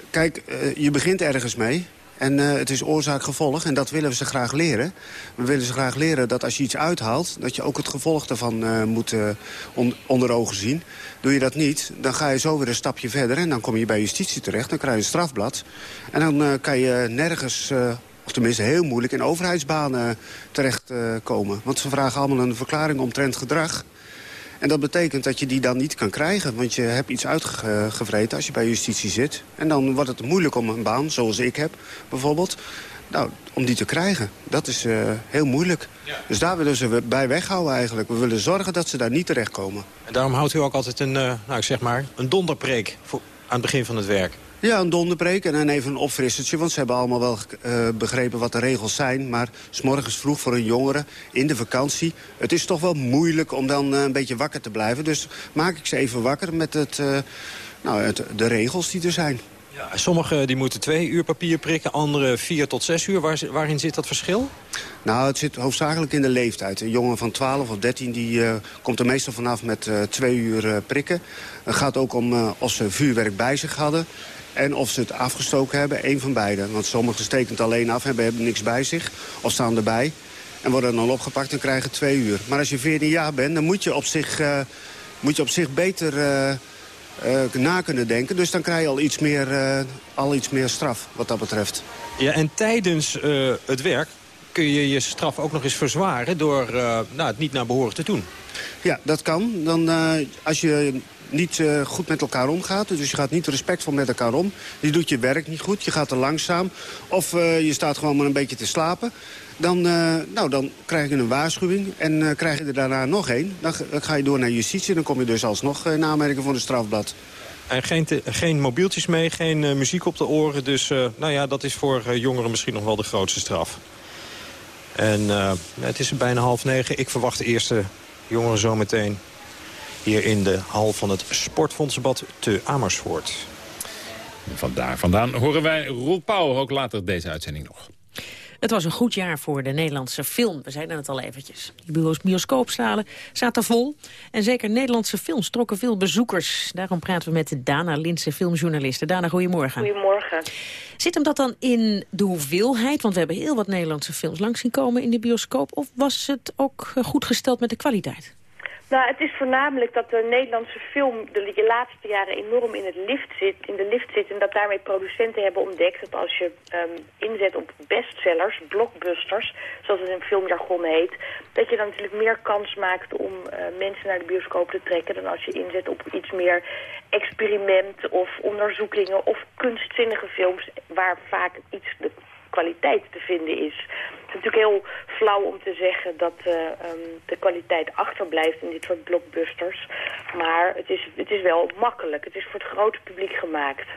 kijk, je begint ergens mee. En uh, het is oorzaak-gevolg en dat willen we ze graag leren. We willen ze graag leren dat als je iets uithaalt... dat je ook het gevolg daarvan uh, moet uh, on onder ogen zien. Doe je dat niet, dan ga je zo weer een stapje verder... en dan kom je bij justitie terecht, dan krijg je een strafblad. En dan kan je nergens of tenminste heel moeilijk, in overheidsbanen terechtkomen. Uh, want ze vragen allemaal een verklaring omtrent gedrag. En dat betekent dat je die dan niet kan krijgen. Want je hebt iets uitgevreten als je bij justitie zit. En dan wordt het moeilijk om een baan, zoals ik heb bijvoorbeeld... Nou, om die te krijgen. Dat is uh, heel moeilijk. Ja. Dus daar willen ze bij weghouden eigenlijk. We willen zorgen dat ze daar niet terechtkomen. En daarom houdt u ook altijd een, uh, nou, ik zeg maar, een donderpreek voor, aan het begin van het werk. Ja, een donderpreek en dan even een opfrissertje. Want ze hebben allemaal wel uh, begrepen wat de regels zijn. Maar s morgens vroeg voor een jongere in de vakantie... het is toch wel moeilijk om dan uh, een beetje wakker te blijven. Dus maak ik ze even wakker met het, uh, nou, het, de regels die er zijn. Ja, sommigen die moeten twee uur papier prikken, andere vier tot zes uur. Waar, waarin zit dat verschil? Nou, het zit hoofdzakelijk in de leeftijd. Een jongen van 12 of 13 die, uh, komt er meestal vanaf met uh, twee uur uh, prikken. Het gaat ook om of ze vuurwerk bij zich hadden. En of ze het afgestoken hebben, één van beide. Want sommigen steken het alleen af, hebben, hebben niks bij zich. Of staan erbij. En worden dan opgepakt en krijgen twee uur. Maar als je 14 jaar bent, dan moet je op zich, uh, moet je op zich beter uh, uh, na kunnen denken. Dus dan krijg je al iets meer, al iets meer straf, wat dat betreft. Ja, en tijdens het werk kun je je straf ook nog eens verzwaren... door nou, het niet naar behoren te doen. Ja, dat kan. Dan, als je niet uh, goed met elkaar omgaat. Dus je gaat niet respectvol met elkaar om. Je doet je werk niet goed, je gaat te langzaam. Of uh, je staat gewoon maar een beetje te slapen. Dan, uh, nou, dan krijg je een waarschuwing en krijg je er daarna nog één. Dan, ga je door naar justitie en dan kom je dus alsnog in aanmerking voor een strafblad. En geen, geen mobieltjes mee, geen muziek op de oren. Dus nou ja, dat is voor jongeren misschien nog wel de grootste straf. En het is bijna half negen. Ik verwacht de eerste jongeren zometeen hier in de hal van het Sportfondsbad te Amersfoort. Vandaar vandaan horen wij Roel Pauw ook later deze uitzending nog. Het was een goed jaar voor de Nederlandse film. We zeiden het al eventjes. Die bioscoopzalen zaten vol. En zeker Nederlandse films trokken veel bezoekers. Daarom praten we met Dana Linse, filmjournaliste. Dana, goedemorgen. Goedemorgen. Zit hem dat dan in de hoeveelheid? Want we hebben heel wat Nederlandse films langs zien komen in de bioscoop. Of was het ook goed gesteld met de kwaliteit? Nou, het is voornamelijk dat de Nederlandse film de laatste jaren enorm in, het lift zit, in de lift zit. En dat daarmee producenten hebben ontdekt dat als je um, inzet op bestsellers, blockbusters, zoals het in filmjargon heet, dat je dan natuurlijk meer kans maakt om uh, mensen naar de bioscoop te trekken dan als je inzet op iets meer experiment of onderzoekingen of kunstzinnige films waar vaak iets de kwaliteit te vinden is. Het is natuurlijk heel flauw om te zeggen dat uh, um, de kwaliteit achterblijft in dit soort blockbusters. Maar het is, het is wel makkelijk. Het is voor het grote publiek gemaakt.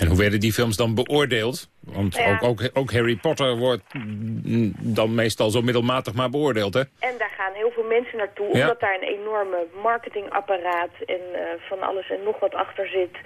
En hoe werden die films dan beoordeeld? Want ja. ook, ook, ook, Harry Potter wordt dan meestal zo middelmatig maar beoordeeld, hè? En daar gaan heel veel mensen naartoe, ja. omdat daar een enorme marketingapparaat en uh, van alles en nog wat achter zit.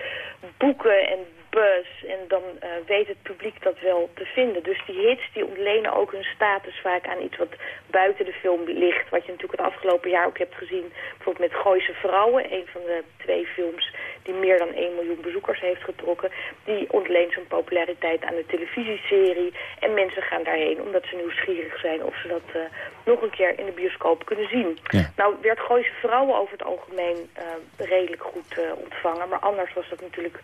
Boeken en buzz en dan uh, weet het publiek dat wel te vinden. Dus die hits die ontlenen ook hun status vaak aan iets wat buiten de film ligt. Wat je natuurlijk het afgelopen jaar ook hebt gezien. Bijvoorbeeld met Gooise Vrouwen, een van de twee films die meer dan 1 miljoen bezoekers heeft getrokken. Die ontleent zijn populariteit aan de televisieserie. En mensen gaan daarheen omdat ze nieuwsgierig zijn of ze dat uh, nog een keer in de bioscoop kunnen zien. Ja. Nou werd Gooise Vrouwen over het algemeen uh, redelijk goed ontvangen. Maar anders was dat natuurlijk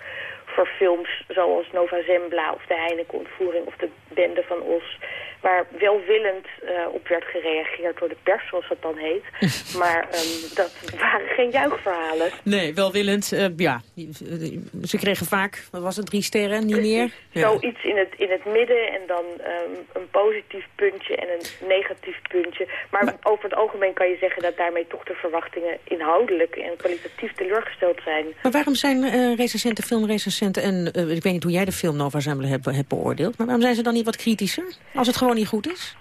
voor films zoals Nova Zembla of de Heineken-ontvoering of de Bende van Os... waar welwillend uh, op werd gereageerd door de pers, zoals dat dan heet. [LAUGHS] maar um, dat waren geen juichverhalen. Nee, welwillend, uh, ja. Ze kregen vaak, wat was het, drie sterren, niet Precies. meer? Ja. Zoiets in het, in het midden en dan um, een positief puntje en een negatief puntje. Maar, maar, over het algemeen kan je zeggen dat daarmee toch de verwachtingen inhoudelijk en kwalitatief teleurgesteld zijn. Maar waarom zijn uh, recensenten, filmrecensenten en uh, ik weet niet hoe jij de film Nova Zembla hebt, hebt beoordeeld, maar waarom zijn ze dan niet wat kritischer als het gewoon niet goed is?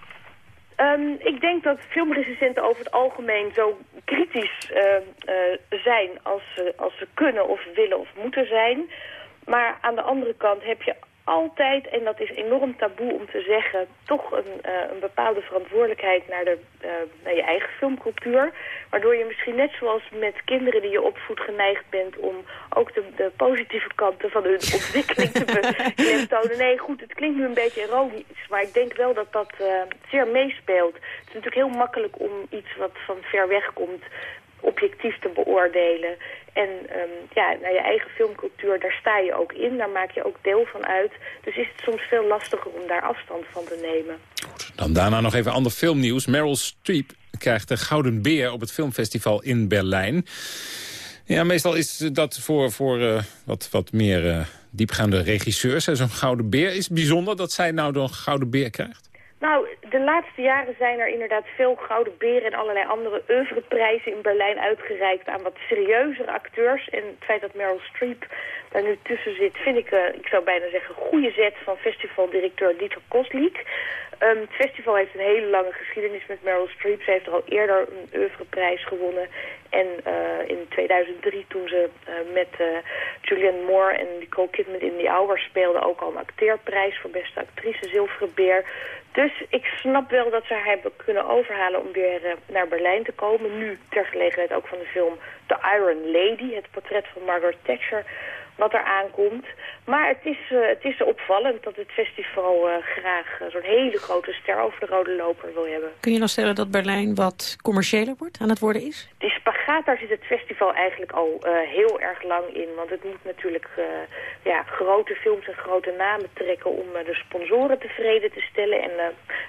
Um, ik denk dat filmrecensenten over het algemeen zo kritisch uh, uh, zijn als ze, als ze kunnen of willen of moeten zijn. Maar aan de andere kant heb je altijd, en dat is enorm taboe om te zeggen, toch een, uh, een bepaalde verantwoordelijkheid naar, de, uh, naar je eigen filmcultuur. Waardoor je misschien net zoals met kinderen die je opvoedt geneigd bent om ook de, de positieve kanten van hun ontwikkeling te beklemtonen. [LAUGHS] Nee, goed, het klinkt nu een beetje ironisch, maar ik denk wel dat dat uh, zeer meespeelt. Het is natuurlijk heel makkelijk om iets wat van ver weg komt objectief te beoordelen. En um, ja, naar je eigen filmcultuur, daar sta je ook in. Daar maak je ook deel van uit. Dus is het soms veel lastiger om daar afstand van te nemen. Dan daarna nog even ander filmnieuws. Meryl Streep krijgt de Gouden Beer op het filmfestival in Berlijn. Ja, meestal is dat voor, voor uh, wat, wat meer uh, diepgaande regisseurs. Zo'n Gouden Beer is bijzonder dat zij nou de Gouden Beer krijgt. Nou, de laatste jaren zijn er inderdaad veel gouden beren en allerlei andere oeuvreprijzen in Berlijn uitgereikt aan wat serieuzere acteurs. En het feit dat Meryl Streep daar nu tussen zit, vind ik, uh, ik zou bijna zeggen, een goede zet van festivaldirecteur Dieter Kosliek. Um, het festival heeft een hele lange geschiedenis met Meryl Streep. Ze heeft er al eerder een oeuvreprijs gewonnen. En uh, in 2003 toen ze uh, met uh, Julianne Moore en Nicole Kidman in The Hour speelde... ook al een acteerprijs voor beste actrice, Zilveren Beer. Dus ik snap wel dat ze haar hebben kunnen overhalen om weer naar Berlijn te komen. Nu ter gelegenheid ook van de film The Iron Lady, het portret van Margaret Thatcher wat er aankomt. Maar het is, uh, het is opvallend dat het festival uh, graag uh, zo'n hele grote ster over de rode loper wil hebben. Kun je nog stellen dat Berlijn wat commerciëler wordt, aan het worden is? Die spagaat, daar zit het festival eigenlijk al heel erg lang in. Want het moet natuurlijk ja, grote films en grote namen trekken om de sponsoren tevreden te stellen. En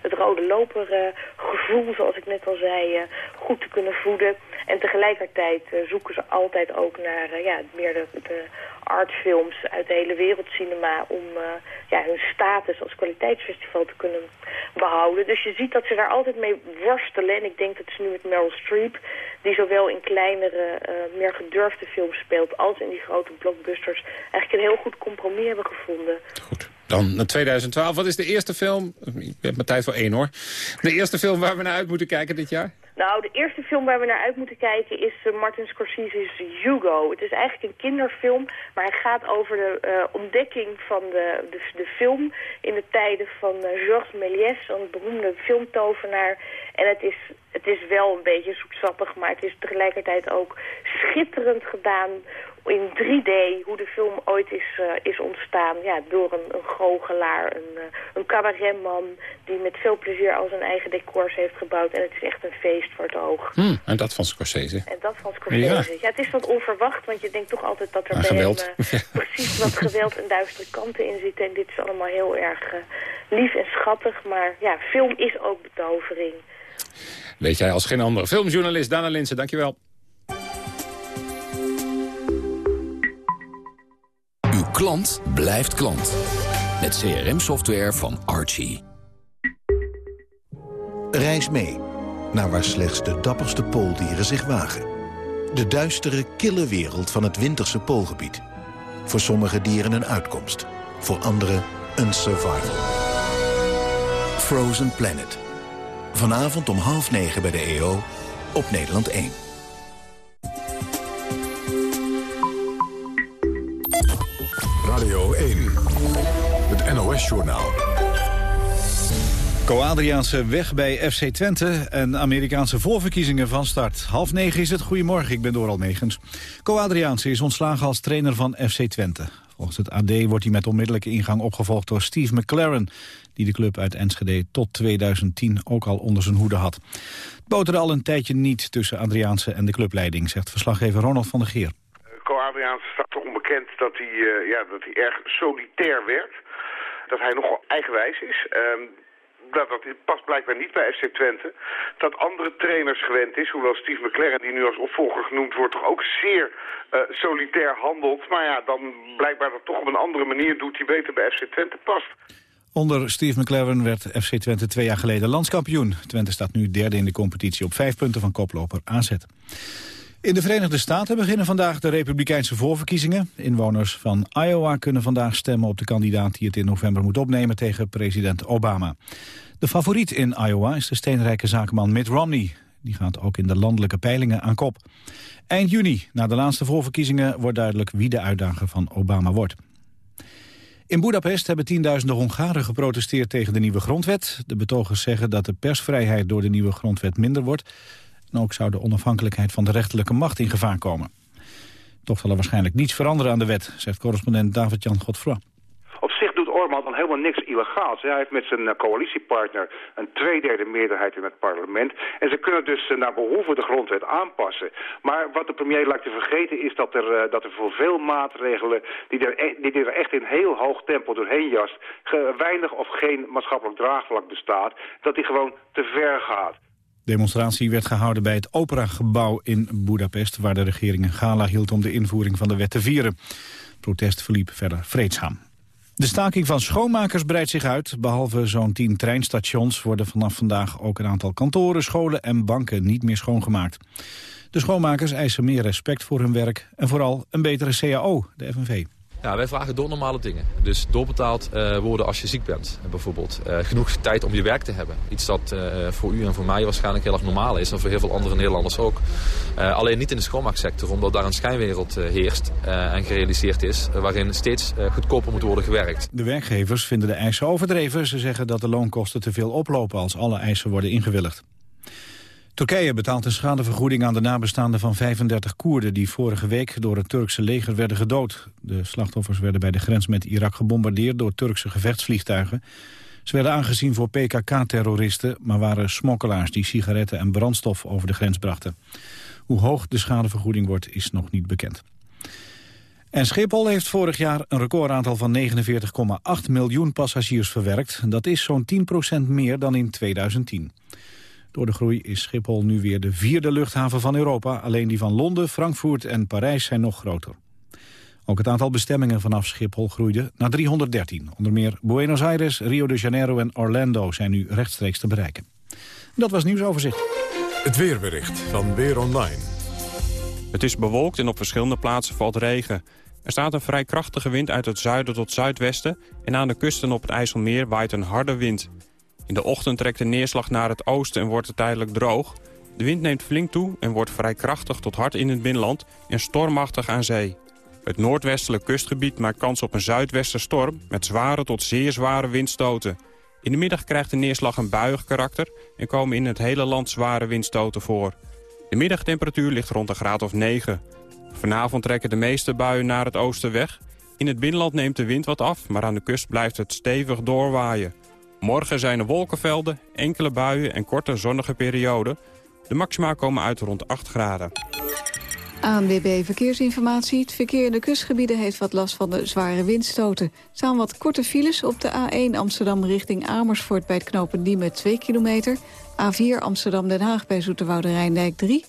het rode loper gevoel, zoals ik net al zei, goed te kunnen voeden. En tegelijkertijd zoeken ze altijd ook naar ja, meer de, artfilms uit de hele wereldcinema om uh, ja, hun status als kwaliteitsfestival te kunnen behouden. Dus je ziet dat ze daar altijd mee worstelen. En ik denk dat ze nu met Meryl Streep, die zowel in kleinere, uh, meer gedurfde films speelt als in die grote blockbusters, eigenlijk een heel goed compromis hebben gevonden. Goed. Dan 2012. Wat is de eerste film? Ik heb mijn tijd voor één hoor. De eerste film waar we naar uit moeten kijken dit jaar? Nou, de eerste film waar we naar uit moeten kijken is uh, Martin Scorsese's Hugo. Het is eigenlijk een kinderfilm, maar hij gaat over de uh, ontdekking van de, de, de, film in de tijden van uh, Georges Méliès, een beroemde filmtovenaar. En het is, het is wel een beetje zoetsappig, maar het is tegelijkertijd ook schitterend gedaan in 3D hoe de film ooit is, uh, is ontstaan. Ja, door een, een goochelaar, een, uh, een cabaretman die met veel plezier al zijn eigen decors heeft gebouwd. En het is echt een feest voor het oog. Hmm, en dat van Scorsese. En dat van Scorsese. Ja. ja. het is wat onverwacht, want je denkt toch altijd dat er ah, bij hem uh, precies wat geweld en duistere kanten in zitten. En dit is allemaal heel erg lief en schattig. Maar ja, film is ook betovering. Weet jij als geen andere filmjournalist, Dana Linsen, dankjewel. klant blijft klant. Met CRM-software van Archie. Reis mee naar waar slechts de dapperste pooldieren zich wagen. De duistere, kille wereld van het winterse poolgebied. Voor sommige dieren een uitkomst. Voor anderen een survival. Frozen Planet. Vanavond om half negen bij de EO op Nederland 1. Radio 1, het NOS-journaal. Co-Adriaanse weg bij FC Twente en Amerikaanse voorverkiezingen van start. Half negen is het. Goedemorgen, ik ben Doral Megens. Co-Adriaanse is ontslagen als trainer van FC Twente. Volgens het AD wordt hij met onmiddellijke ingang opgevolgd door Steve McLaren... die de club uit Enschede tot 2010 ook al onder zijn hoede had. Het boterde al een tijdje niet tussen Adriaanse en de clubleiding... zegt verslaggever Ronald van der Geer. Co-Adriaanse staat toch onbekend dat hij, uh, ja, dat hij erg solitair werd. Dat hij nogal eigenwijs is. Uh, dat, dat past blijkbaar niet bij FC Twente. Dat andere trainers gewend is, hoewel Steve McLaren, die nu als opvolger genoemd wordt, toch ook zeer uh, solitair handelt. Maar ja, dan blijkbaar dat toch op een andere manier doet hij beter bij FC Twente past. Onder Steve McLaren werd FC Twente twee jaar geleden landskampioen. Twente staat nu derde in de competitie op vijf punten van koploper AZ. In de Verenigde Staten beginnen vandaag de republikeinse voorverkiezingen. Inwoners van Iowa kunnen vandaag stemmen op de kandidaat die het in november moet opnemen tegen president Obama. De favoriet in Iowa is de steenrijke zakenman Mitt Romney. Die gaat ook in de landelijke peilingen aan kop. Eind juni, na de laatste voorverkiezingen, wordt duidelijk wie de uitdager van Obama wordt. In Budapest hebben tienduizenden Hongaren geprotesteerd tegen de nieuwe grondwet. De betogers zeggen dat de persvrijheid door de nieuwe grondwet minder wordt. En ook zou de onafhankelijkheid van de rechterlijke macht in gevaar komen. Toch zal er waarschijnlijk niets veranderen aan de wet, zegt correspondent David-Jan Godfroy. Op zich doet Orban dan helemaal niks illegaals. Hij heeft met zijn eh, coalitiepartner een tweederde meerderheid in het parlement. En ze kunnen dus eh, naar behoeven de grondwet aanpassen. Maar wat de premier lijkt te vergeten is dat er, eh, dat er voor veel maatregelen... Die er, e-, die er echt in heel hoog tempo doorheen jast... weinig of geen maatschappelijk draagvlak bestaat. Dat die gewoon te ver gaat demonstratie werd gehouden bij het Operagebouw in Budapest... waar de regering een gala hield om de invoering van de wet te vieren. Het protest verliep verder vreedzaam. De staking van schoonmakers breidt zich uit. Behalve zo'n tien treinstations worden vanaf vandaag ook een aantal kantoren, scholen en banken niet meer schoongemaakt. De schoonmakers eisen meer respect voor hun werk en vooral een betere CAO, de FNV. Ja, wij vragen doornormale dingen. Dus doorbetaald uh, worden als je ziek bent, bijvoorbeeld. Uh, genoeg tijd om je werk te hebben. Iets dat uh, voor u en voor mij waarschijnlijk heel erg normaal is. En voor heel veel andere Nederlanders ook. alleen niet in de schoonmaaksector, omdat daar een schijnwereld heerst en gerealiseerd is. waarin steeds goedkoper moet worden gewerkt. De werkgevers vinden de eisen overdreven. Ze zeggen dat de loonkosten te veel oplopen als alle eisen worden ingewilligd. Turkije betaalt een schadevergoeding aan de nabestaanden van 35 Koerden... die vorige week door het Turkse leger werden gedood. De slachtoffers werden bij de grens met Irak gebombardeerd... door Turkse gevechtsvliegtuigen. Ze werden aangezien voor PKK-terroristen... maar waren smokkelaars die sigaretten en brandstof over de grens brachten. Hoe hoog de schadevergoeding wordt, is nog niet bekend. En Schiphol heeft vorig jaar een recordaantal van 49,8 miljoen passagiers verwerkt. Dat is zo'n 10% meer dan in 2010. Door de groei is Schiphol nu weer de vierde luchthaven van Europa. Alleen die van Londen, Frankfurt en Parijs zijn nog groter. Ook het aantal bestemmingen vanaf Schiphol groeide naar 313. Onder meer Buenos Aires, Rio de Janeiro en Orlando zijn nu rechtstreeks te bereiken. Dat was nieuwsoverzicht. Het weerbericht van Weer Online. Het is bewolkt en op verschillende plaatsen valt regen. Er staat een vrij krachtige wind uit het zuiden tot zuidwesten... en aan de kusten op het IJsselmeer waait een harde wind. In de ochtend trekt de neerslag naar het oosten en wordt het tijdelijk droog. De wind neemt flink toe en wordt vrij krachtig tot hard in het binnenland en stormachtig aan zee. Het noordwestelijk kustgebied maakt kans op een zuidwesterstorm... met zware tot zeer zware windstoten. In de middag krijgt de neerslag een buiig karakter... en komen in het hele land zware windstoten voor. De middagtemperatuur ligt rond een graad of 9. Vanavond trekken de meeste buien naar het oosten weg. In het binnenland neemt de wind wat af, maar aan de kust blijft het stevig doorwaaien. Morgen zijn er wolkenvelden, enkele buien en korte zonnige perioden. De maxima komen uit rond 8 graden. ANWB Verkeersinformatie. Het verkeer in de kustgebieden heeft wat last van de zware windstoten. Er staan wat korte files op de A1 Amsterdam richting Amersfoort... bij het knopen Diemen 2 kilometer. A4 Amsterdam-Den Haag bij Zoeterwoude Rijndijk 3.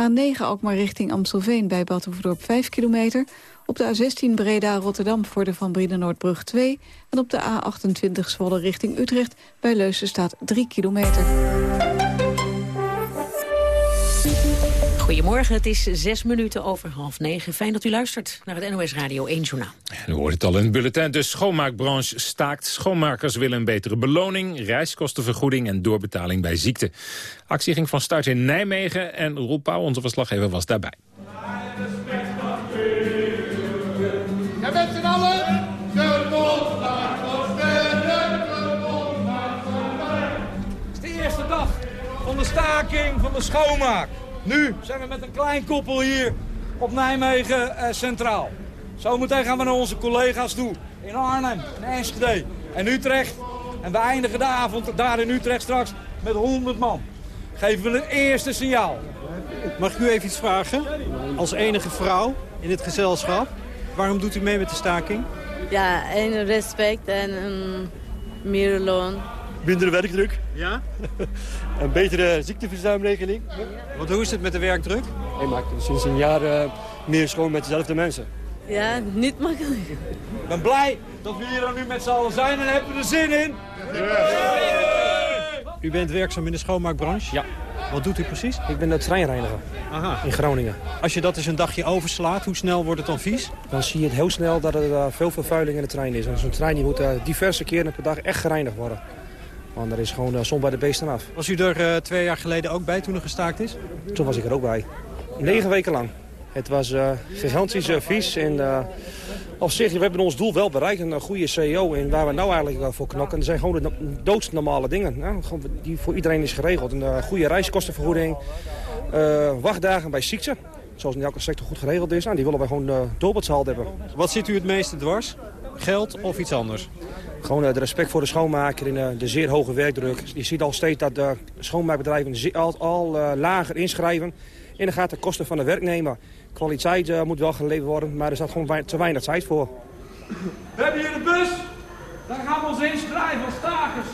A9 Alkmaar richting Amstelveen bij Bad 5 kilometer. Op de A16 Breda-Rotterdam voor de Van Brieden-Noordbrug 2. En op de A28 Zwolle richting Utrecht bij Leusen staat 3 kilometer. Goedemorgen, het is zes minuten over half negen. Fijn dat u luistert naar het NOS Radio 1 Journaal. U hoort het al in het bulletin. De schoonmaakbranche staakt. Schoonmakers willen een betere beloning, reiskostenvergoeding en doorbetaling bij ziekte. Actie ging van start in Nijmegen en Roel Pauw, onze verslaggever, was daarbij. Staking van de schoonmaak. Nu zijn we met een klein koppel hier op Nijmegen eh, Centraal. Zometeen gaan we naar onze collega's toe. In Arnhem, in Enschede en Utrecht. En we eindigen de avond daar in Utrecht straks met 100 man. Geven we een eerste signaal. Mag ik u even iets vragen? Als enige vrouw in het gezelschap, waarom doet u mee met de staking? Ja, en respect en um, meer loon. Minder werkdruk. Ja? [LAUGHS] een betere ziekteverzuimregeling. Want hoe is het met de werkdruk? Ik maak sinds een jaar uh, meer schoon met dezelfde mensen. Ja, niet makkelijk. Ik ben blij dat we hier nu met z'n allen zijn en hebben we er zin in. U bent werkzaam in de schoonmaakbranche? Ja. Wat doet u precies? Ik ben de treinreiniger Aha. in Groningen. Als je dat eens een dagje overslaat, hoe snel wordt het dan vies? Dan zie je het heel snel dat er uh, veel vervuiling in de trein is. En zo'n trein die moet uh, diverse keren per dag echt gereinigd worden. Want er is gewoon uh, zon bij de beesten af. Was u er uh, twee jaar geleden ook bij toen er gestaakt is? Toen was ik er ook bij. Negen weken lang. Het was uh, gigantisch vies. En op zich, we hebben ons doel wel bereikt. Een goede CEO. En waar we nou eigenlijk voor knokken. Er zijn gewoon de doodsnormale dingen. Nou, die voor iedereen is geregeld. Een goede reiskostenvergoeding. wachtdagen bij ziekte. Zoals in elke sector goed geregeld is. Nou, die willen wij gewoon doorbetaald hebben. Wat zit u het meeste dwars? Geld of iets anders? Gewoon de respect voor de schoonmaker en de zeer hoge werkdruk. Je ziet al steeds dat de schoonmaakbedrijven al, al uh, lager inschrijven. En dan gaat de kosten van de werknemer. Kwaliteit uh, moet wel geleverd worden, maar er staat gewoon te weinig tijd voor. We hebben hier de bus. Daar gaan we ons inschrijven als stakers.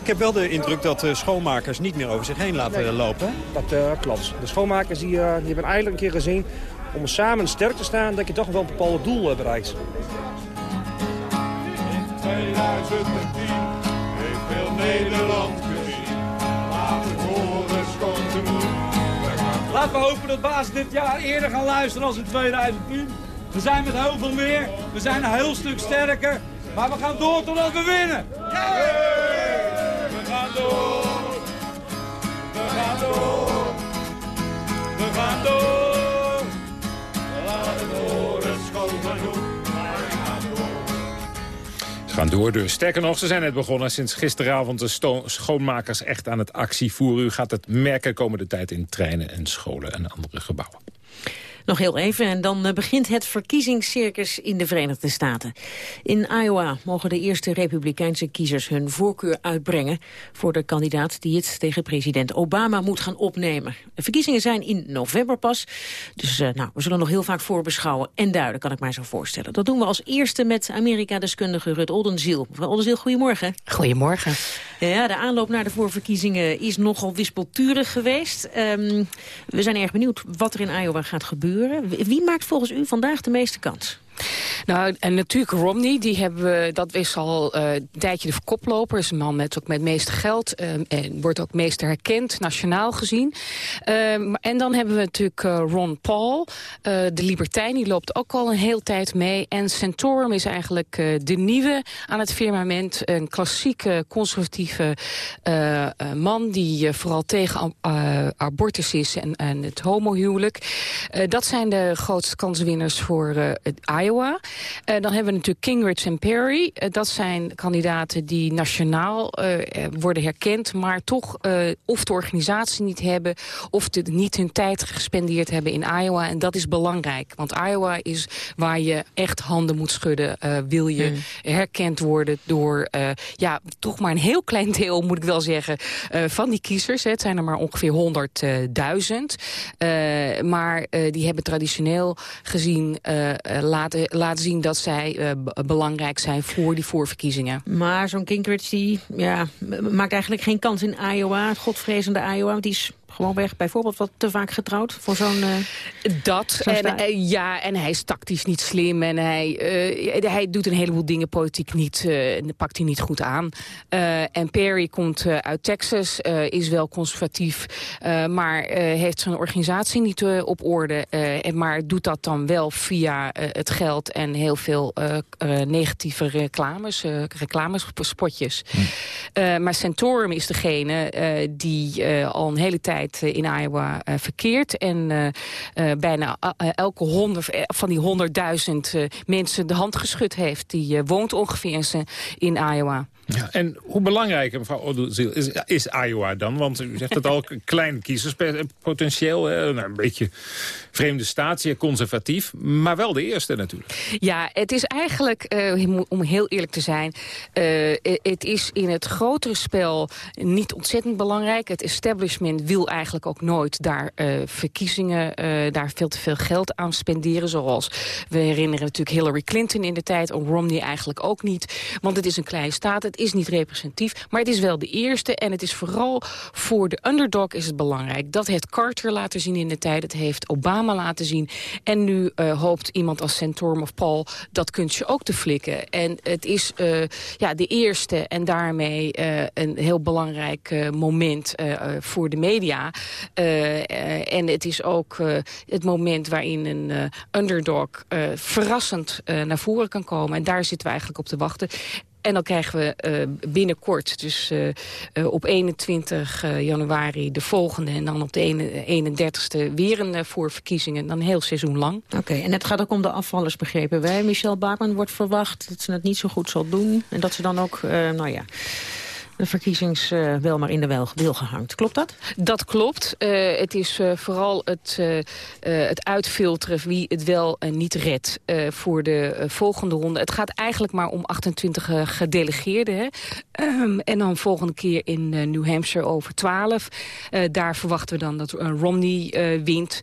Ik heb wel de indruk dat de schoonmakers niet meer over zich heen laten nee, lopen. Dat uh, klopt. De schoonmakers die, die hebben eigenlijk een keer gezien... om samen sterk te staan, dat je toch wel een bepaald doel bereikt. 2010 heeft veel Nederland gezien. Laat het horen, schoon tegemoet. Laten we hopen dat baas dit jaar eerder gaan luisteren als in 2010. We zijn met heel veel meer. We zijn een heel stuk sterker. Maar we gaan door totdat we winnen. We gaan door. We gaan door. We gaan door. Laat het horen, schoon genoeg. Gaan door dus. Sterker nog, ze zijn net begonnen. Sinds gisteravond de schoonmakers echt aan het actie voeren. U gaat het merken komende tijd in treinen en scholen en andere gebouwen. Nog heel even en dan begint het verkiezingscircus in de Verenigde Staten. In Iowa mogen de eerste republikeinse kiezers hun voorkeur uitbrengen... voor de kandidaat die het tegen president Obama moet gaan opnemen. De verkiezingen zijn in november pas. Dus uh, nou, we zullen nog heel vaak voorbeschouwen en duiden, kan ik mij zo voorstellen. Dat doen we als eerste met Amerika-deskundige Rut Oldenziel. Mevrouw Oldenziel, goedemorgen. Goedemorgen. Ja, de aanloop naar de voorverkiezingen is nogal wispelturig geweest. Um, we zijn erg benieuwd wat er in Iowa gaat gebeuren. Wie maakt volgens u vandaag de meeste kans? Nou, en natuurlijk Romney, die hebben we, dat is al uh, een tijdje de koploper. is een man met ook met meeste geld um, en wordt ook meest herkend, nationaal gezien. Um, en dan hebben we natuurlijk uh, Ron Paul, de libertijn, die loopt ook al een heel tijd mee. En Santorum is eigenlijk de nieuwe aan het firmament. Een klassieke conservatieve man die vooral tegen abortus is en, en het homohuwelijk. dat zijn de grootste kanswinnaars voor het Iowa. Uh, dan hebben we natuurlijk Gingrich en Perry. Uh, dat zijn kandidaten die nationaal uh, worden herkend... maar toch of de organisatie niet hebben... of de, niet hun tijd gespendeerd hebben in Iowa. En dat is belangrijk, want Iowa is waar je echt handen moet schudden... wil je mm. herkend worden door ja, toch maar een heel klein deel, moet ik wel zeggen... van die kiezers. Het zijn er maar ongeveer 100.000. maar die hebben traditioneel gezien laten, laten zien dat zij uh, belangrijk zijn voor die voorverkiezingen. Maar zo'n Gingrich die ja, maakt eigenlijk geen kans in Iowa, het godvrezende Iowa. Want die is gewoonweg bijvoorbeeld wat te vaak getrouwd voor zo'n uh, Dat, en, uh, ja, en hij is tactisch niet slim en hij, uh, hij doet een heleboel dingen politiek niet, pakt hij niet goed aan. en Perry komt uit Texas, is wel conservatief, maar heeft zijn organisatie niet op orde. en maar doet dat dan wel via het geld en heel veel negatieve reclames, reclamespotjes. Hm. maar Santorum is degene die al een hele tijd eh, in Iowa uh, verkeert. En uh, bijna elke honderd van die honderdduizend mensen de hand geschud heeft. Die woont ongeveer in Iowa. Ja, en hoe belangrijk, mevrouw is, is Iowa dan? Want u zegt het al, [LAUGHS] klein kiezerspotentieel, nou, een beetje vreemde staat, zeer conservatief, maar wel de eerste natuurlijk. Ja, het is eigenlijk, uh, om heel eerlijk te zijn, uh, het is in het grotere spel niet ontzettend belangrijk. Het establishment wil eigenlijk ook nooit daar uh, verkiezingen, daar veel te veel geld aan spenderen. Zoals we herinneren natuurlijk Hillary Clinton in de tijd, en Romney eigenlijk ook niet. Want het is een kleine staat, het is niet representatief, maar het is wel de eerste. En het is vooral voor de underdog is het belangrijk. Dat heeft Carter laten zien in de tijd, het heeft Obama laten zien. En nu uh, hoopt iemand als Santorum of Paul dat kunstje ook te flikken. En het is uh, ja, de eerste en daarmee uh, een heel belangrijk moment voor de media. en het is ook het moment waarin een underdog verrassend naar voren kan komen. En daar zitten we eigenlijk op te wachten. En dan krijgen we uh, binnenkort, dus uh, uh, op 21 januari de volgende... en dan op de 31ste weer een voorverkiezingen. Dan heel seizoen lang. Oké, en het gaat ook om de afvallers, begrepen wij. Michel Baakman wordt verwacht dat ze het niet zo goed zal doen. En dat ze dan ook, nou ja de verkiezings uh, wel maar in de wel, wil gehangt. Klopt dat? Dat klopt. Uh, het is uh, vooral het, het uitfilteren wie het wel en niet redt voor de volgende ronde. Het gaat eigenlijk maar om 28 gedelegeerden. Hè? Um, en dan volgende keer in New Hampshire over 12. daar verwachten we dan dat Romney wint.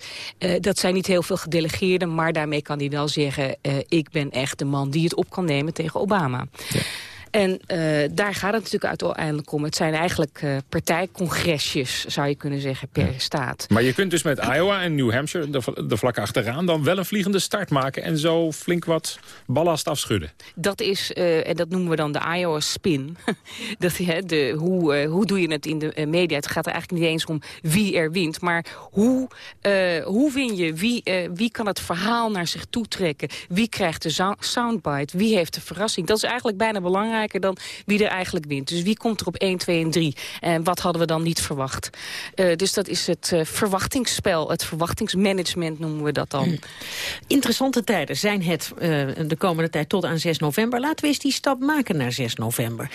dat zijn niet heel veel gedelegeerden, maar daarmee kan hij wel zeggen... ik ben echt de man die het op kan nemen tegen Obama. Ja. En uh, daar gaat het natuurlijk uiteindelijk om. Het zijn eigenlijk uh, partijcongresjes, zou je kunnen zeggen, per ja. staat. Maar je kunt dus met Iowa en New Hampshire, de, de vlak achteraan... dan wel een vliegende start maken en zo flink wat ballast afschudden. Dat is, uh, en dat noemen we dan de Iowa spin. [LAUGHS] dat, hè, de, hoe, hoe doe je het in de media? Het gaat er eigenlijk niet eens om wie er wint, maar hoe, hoe win je? Wie, wie kan het verhaal naar zich toe trekken? Wie krijgt de soundbite? Wie heeft de verrassing? Dat is eigenlijk bijna belangrijk dan wie er eigenlijk wint. Dus wie komt er op 1, 2 en 3? En wat hadden we dan niet verwacht? Uh, dus dat is het uh, verwachtingsspel, het verwachtingsmanagement noemen we dat dan. Hmm. Interessante tijden zijn het uh, de komende tijd tot aan 6 november. Laten we eens die stap maken naar 6 november.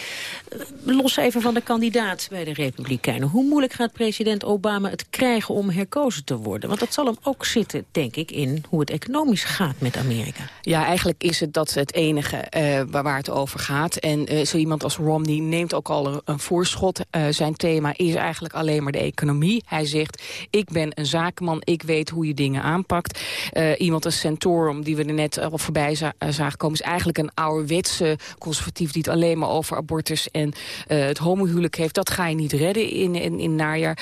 los even van de kandidaat bij de Republikeinen. Hoe moeilijk gaat president Obama het krijgen om herkozen te worden? Want dat zal hem ook zitten, denk ik, in hoe het economisch gaat met Amerika. Ja, eigenlijk is het dat het enige waar het over gaat. En en zo iemand als Romney neemt ook al een, voorschot. zijn thema is eigenlijk alleen maar de economie. Hij zegt, ik ben een zakenman, ik weet hoe je dingen aanpakt. iemand als Santorum, die we er net al voorbij zagen komen... is eigenlijk een ouderwetse conservatief die het alleen maar over abortus... en het homohuwelijk heeft. Dat ga je niet redden in, in, in najaar.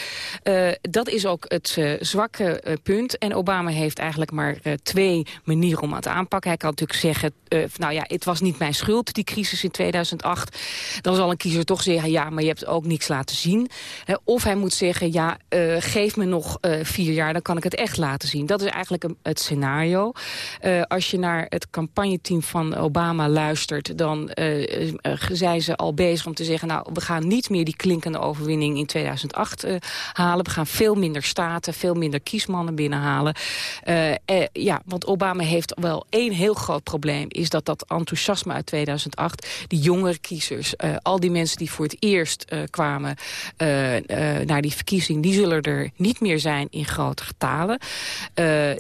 dat is ook het zwakke punt. En Obama heeft eigenlijk maar twee manieren om het aanpakken. Hij kan natuurlijk zeggen, nou ja, het was niet mijn schuld, die crisis in 2008. Dan zal een kiezer toch zeggen, ja, maar je hebt ook niks laten zien. of hij moet zeggen, ja, uh, geef me nog uh, vier jaar, dan kan ik het echt laten zien. Dat is eigenlijk het scenario. Uh, als je naar het campagneteam van Obama luistert... dan zijn ze al bezig om te zeggen... nou, we gaan niet meer die klinkende overwinning in 2008 halen. We gaan veel minder staten, veel minder kiesmannen binnenhalen. ja, want Obama heeft wel één heel groot probleem... is dat dat enthousiasme uit 2008, die jongere kiezers... al die mensen die voor het eerst kwamen naar die verkiezing... die zullen er niet meer zijn in grote getalen.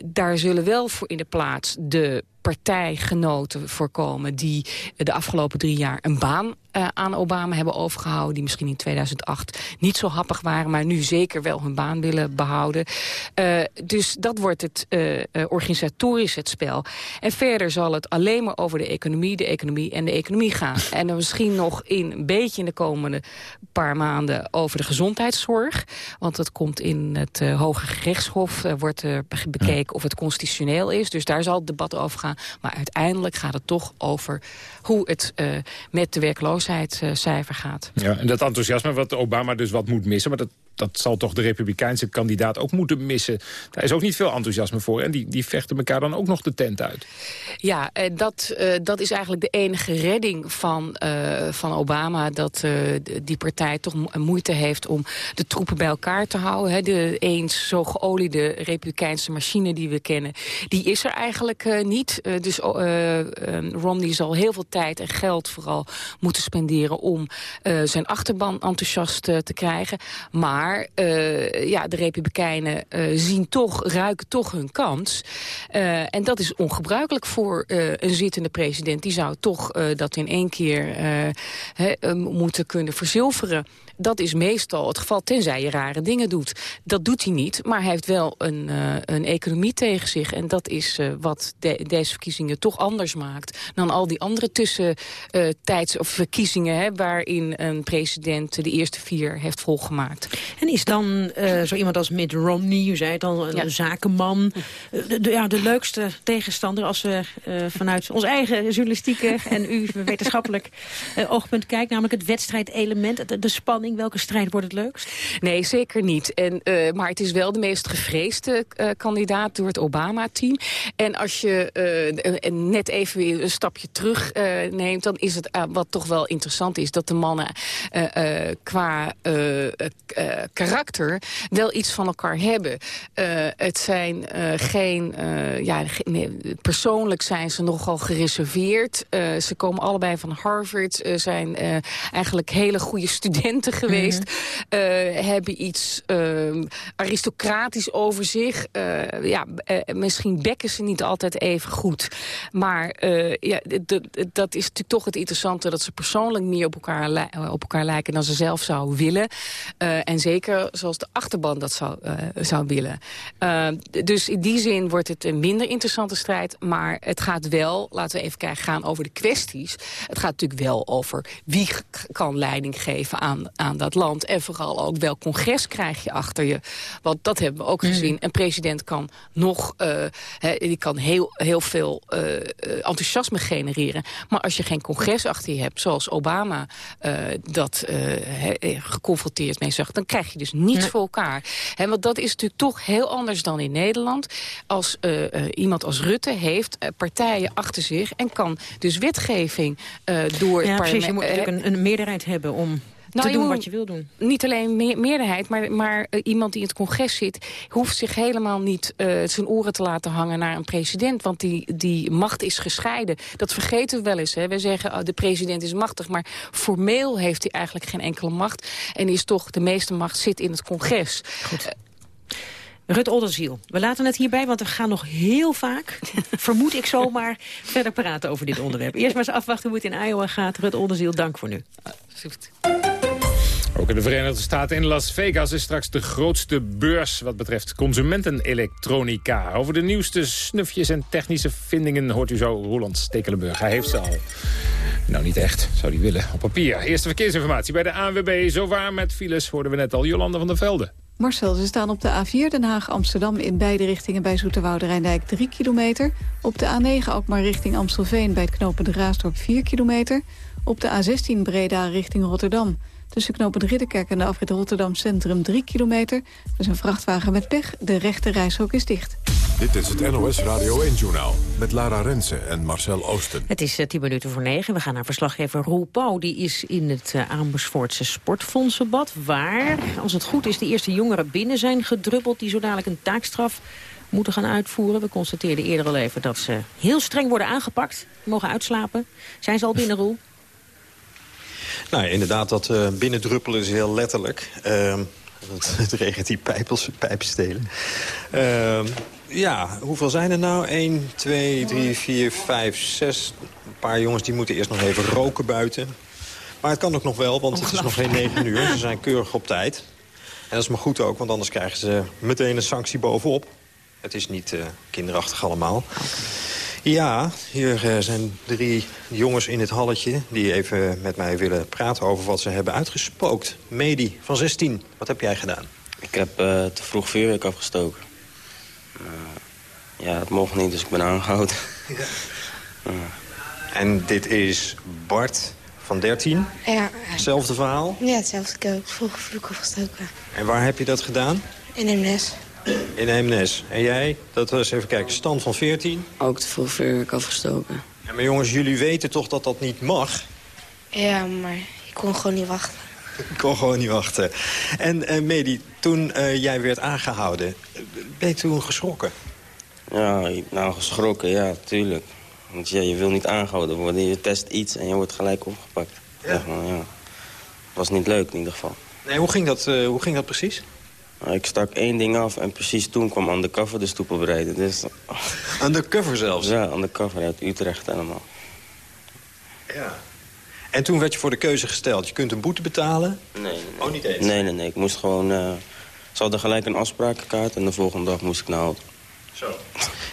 Daar zullen wel voor in de plaats de partijgenoten voorkomen... die de afgelopen drie jaar een baan uh, aan Obama hebben overgehouden... die misschien in 2008 niet zo happig waren... maar nu zeker wel hun baan willen behouden. Uh, dus dat wordt het uh, organisatorisch het spel. En verder zal het alleen maar over de economie, de economie en de economie gaan. [LAUGHS] en dan misschien nog in een beetje in de komende paar maanden over de gezondheidszorg. Want dat komt in het Hoge Gerechtshof, wordt bekeken of het constitutioneel is. Dus daar zal het debat over gaan. Maar uiteindelijk gaat het toch over hoe het met de werkloosheid werkloosheidscijfer gaat. Ja, en dat enthousiasme wat Obama dus wat moet missen... maar dat dat zal toch de republikeinse kandidaat ook moeten missen. Daar is ook niet veel enthousiasme voor. En die, die vechten elkaar dan ook nog de tent uit. Ja, dat, uh, dat is eigenlijk de enige redding van, uh, van Obama. Dat die partij toch moeite heeft om de troepen bij elkaar te houden. De eens zo geoliede republikeinse machine die we kennen... die is er eigenlijk niet. dus Romney zal heel veel tijd en geld vooral moeten spenderen... om zijn achterban enthousiast te krijgen. Maar maar uh, ja, de Republikeinen uh, zien toch, ruiken toch hun kans. Uh, en dat is ongebruikelijk voor een zittende president. Die zou toch dat in één keer moeten kunnen verzilveren. Dat is meestal het geval, tenzij je rare dingen doet. Dat doet hij niet, maar hij heeft wel een, uh, een economie tegen zich. En dat is uh, wat de, deze verkiezingen toch anders maakt... dan al die andere tussentijds- uh, of verkiezingen... Hè, waarin een president de eerste vier heeft volgemaakt. En is dan zo iemand als Mitt Romney, u zei het al, een ja. zakenman... De, de, ja, de leukste tegenstander als we vanuit ons eigen journalistieke... en uw [LAUGHS] wetenschappelijk oogpunt kijken... namelijk het wedstrijdelement, de, de spanning Welke strijd wordt het leukst? Nee, zeker niet. En, uh, maar het is wel de meest gevreesde uh, kandidaat door het Obama-team. En als je uh, net even weer een stapje terug neemt... dan is het wat toch wel interessant is... dat de mannen qua karakter wel iets van elkaar hebben. het zijn geen... ja, persoonlijk zijn ze nogal gereserveerd. ze komen allebei van Harvard. zijn eigenlijk hele goede studenten geweest. Mm hebben iets uh, aristocratisch over zich. Uh, ja, uh, misschien bekken ze niet altijd even goed. Maar ja, dat is natuurlijk toch het interessante... dat ze persoonlijk meer op elkaar, op elkaar lijken dan ze zelf zou willen. en zeker zoals de achterban dat zou, zou willen. dus in die zin wordt het een minder interessante strijd. Maar het gaat wel, laten we even kijken, gaan over de kwesties. Het gaat natuurlijk wel over wie kan leiding geven aan, aan dat land. En vooral ook welk congres krijg je achter je. Want dat hebben we ook mm. gezien. Een president kan nog uh, he, die kan heel, heel veel uh, enthousiasme genereren. Maar als je geen congres achter je hebt, zoals Obama uh, dat he, geconfronteerd mee zag... dan krijg je dus niets nee. voor elkaar. He, want dat is natuurlijk toch heel anders dan in Nederland. Als iemand als Rutte heeft partijen achter zich... en kan dus wetgeving door ja, het parlement... Je moet natuurlijk een, een meerderheid hebben om nou, te doen wat je wil doen. Niet alleen me meerderheid, maar, maar uh, iemand die in het congres zit... hoeft zich helemaal niet uh, zijn oren te laten hangen naar een president. Want die, die macht is gescheiden. Dat vergeten we wel eens. Hè. We zeggen, oh, de president is machtig. Maar formeel heeft hij eigenlijk geen enkele macht. En is toch, de meeste macht zit in het congres. Goed. Rut Olderziel, we laten het hierbij, want we gaan nog heel vaak, [LAUGHS] vermoed ik zomaar, verder praten over dit onderwerp. Eerst maar eens afwachten hoe het in Iowa gaat. Rut Olderziel, dank voor nu. Ook in de Verenigde Staten in Las Vegas is straks de grootste beurs wat betreft consumentenelektronica. Over de nieuwste snufjes en technische vindingen hoort u zo Roland Stekelenburg. Hij heeft ze al. Nou, niet echt, zou hij willen, op papier. Eerste verkeersinformatie bij de ANWB. Zo waar met files hoorden we net al Jolanda van der Velde. Marcel, ze staan op de A4 Den Haag-Amsterdam in beide richtingen bij Zoeterwoude Rijndijk 3 kilometer. Op de A9 Alkmaar richting Amstelveen bij het knooppunt Raasdorp 4 kilometer. Op de A16 Breda richting Rotterdam. Tussen knooppunt Ridderkerk en de afrit Rotterdam Centrum 3 kilometer. Er is een vrachtwagen met pech. De rechte reishok is dicht. Dit is het NOS Radio 1-journaal met Lara Rensen en Marcel Oosten. Het is uh, tien minuten voor negen. We gaan naar verslaggever Roel Pauw. Die is in het uh, Amersfoortse Sportfondsenbad. Waar, als het goed is, de eerste jongeren binnen zijn gedruppeld... die zo dadelijk een taakstraf moeten gaan uitvoeren. We constateerden eerder al even dat ze heel streng worden aangepakt. Mogen uitslapen. Zijn ze al binnen, Roel? Nou, inderdaad, dat uh, binnendruppelen is heel letterlijk. Uh, [LAUGHS] het regent die pijpels, pijpstelen. Uh, ja, hoeveel zijn er nou? 1, 2, 3, 4, 5, 6. Een paar jongens die moeten eerst nog even roken buiten. Maar het kan ook nog wel, want het is nog geen 9 uur. Ze zijn keurig op tijd. En dat is maar goed ook, want anders krijgen ze meteen een sanctie bovenop. Het is niet uh, kinderachtig allemaal. Ja, hier zijn drie jongens in het halletje... die even met mij willen praten over wat ze hebben uitgespookt. Medi, van 16, wat heb jij gedaan? Ik heb uh, te vroeg vuurwerk afgestoken. Uh, ja, het mocht niet, dus ik ben aangehouden. [LAUGHS] Ja. En dit is Bart van 13? Ja. Hetzelfde verhaal? Ja, hetzelfde. Ik heb vroeg vuurwerk afgestoken. En waar heb je dat gedaan? In Eemnes. In Eemnes. En jij? Dat was even kijken. Stand van 14? Ook te veel vuurwerk afgestoken. Ja, maar jongens, jullie weten toch dat dat niet mag? Ja, maar ik kon gewoon niet wachten. [LAUGHS] Ik kon gewoon niet wachten. En uh, Medi, toen uh, jij werd aangehouden, ben je toen geschrokken? Ja, nou geschrokken, ja, tuurlijk. Want ja, je wil niet aangehouden worden. Je test iets en je wordt gelijk opgepakt. Ja. Zeg maar, ja. was niet leuk in ieder geval. Nee, hoe ging dat, uh, hoe ging dat precies? Ik stak één ding af en precies toen kwam Undercover de stoep oprijden. Dus... Undercover zelfs? Ja, Undercover uit Utrecht allemaal. Ja. En toen werd je voor de keuze gesteld. Je kunt een boete betalen? Nee. nee, Oh, niet eens? Nee, nee, nee. Ik moest gewoon... Uh, ze hadden gelijk een afsprakenkaart en de volgende dag moest ik naar. Zo.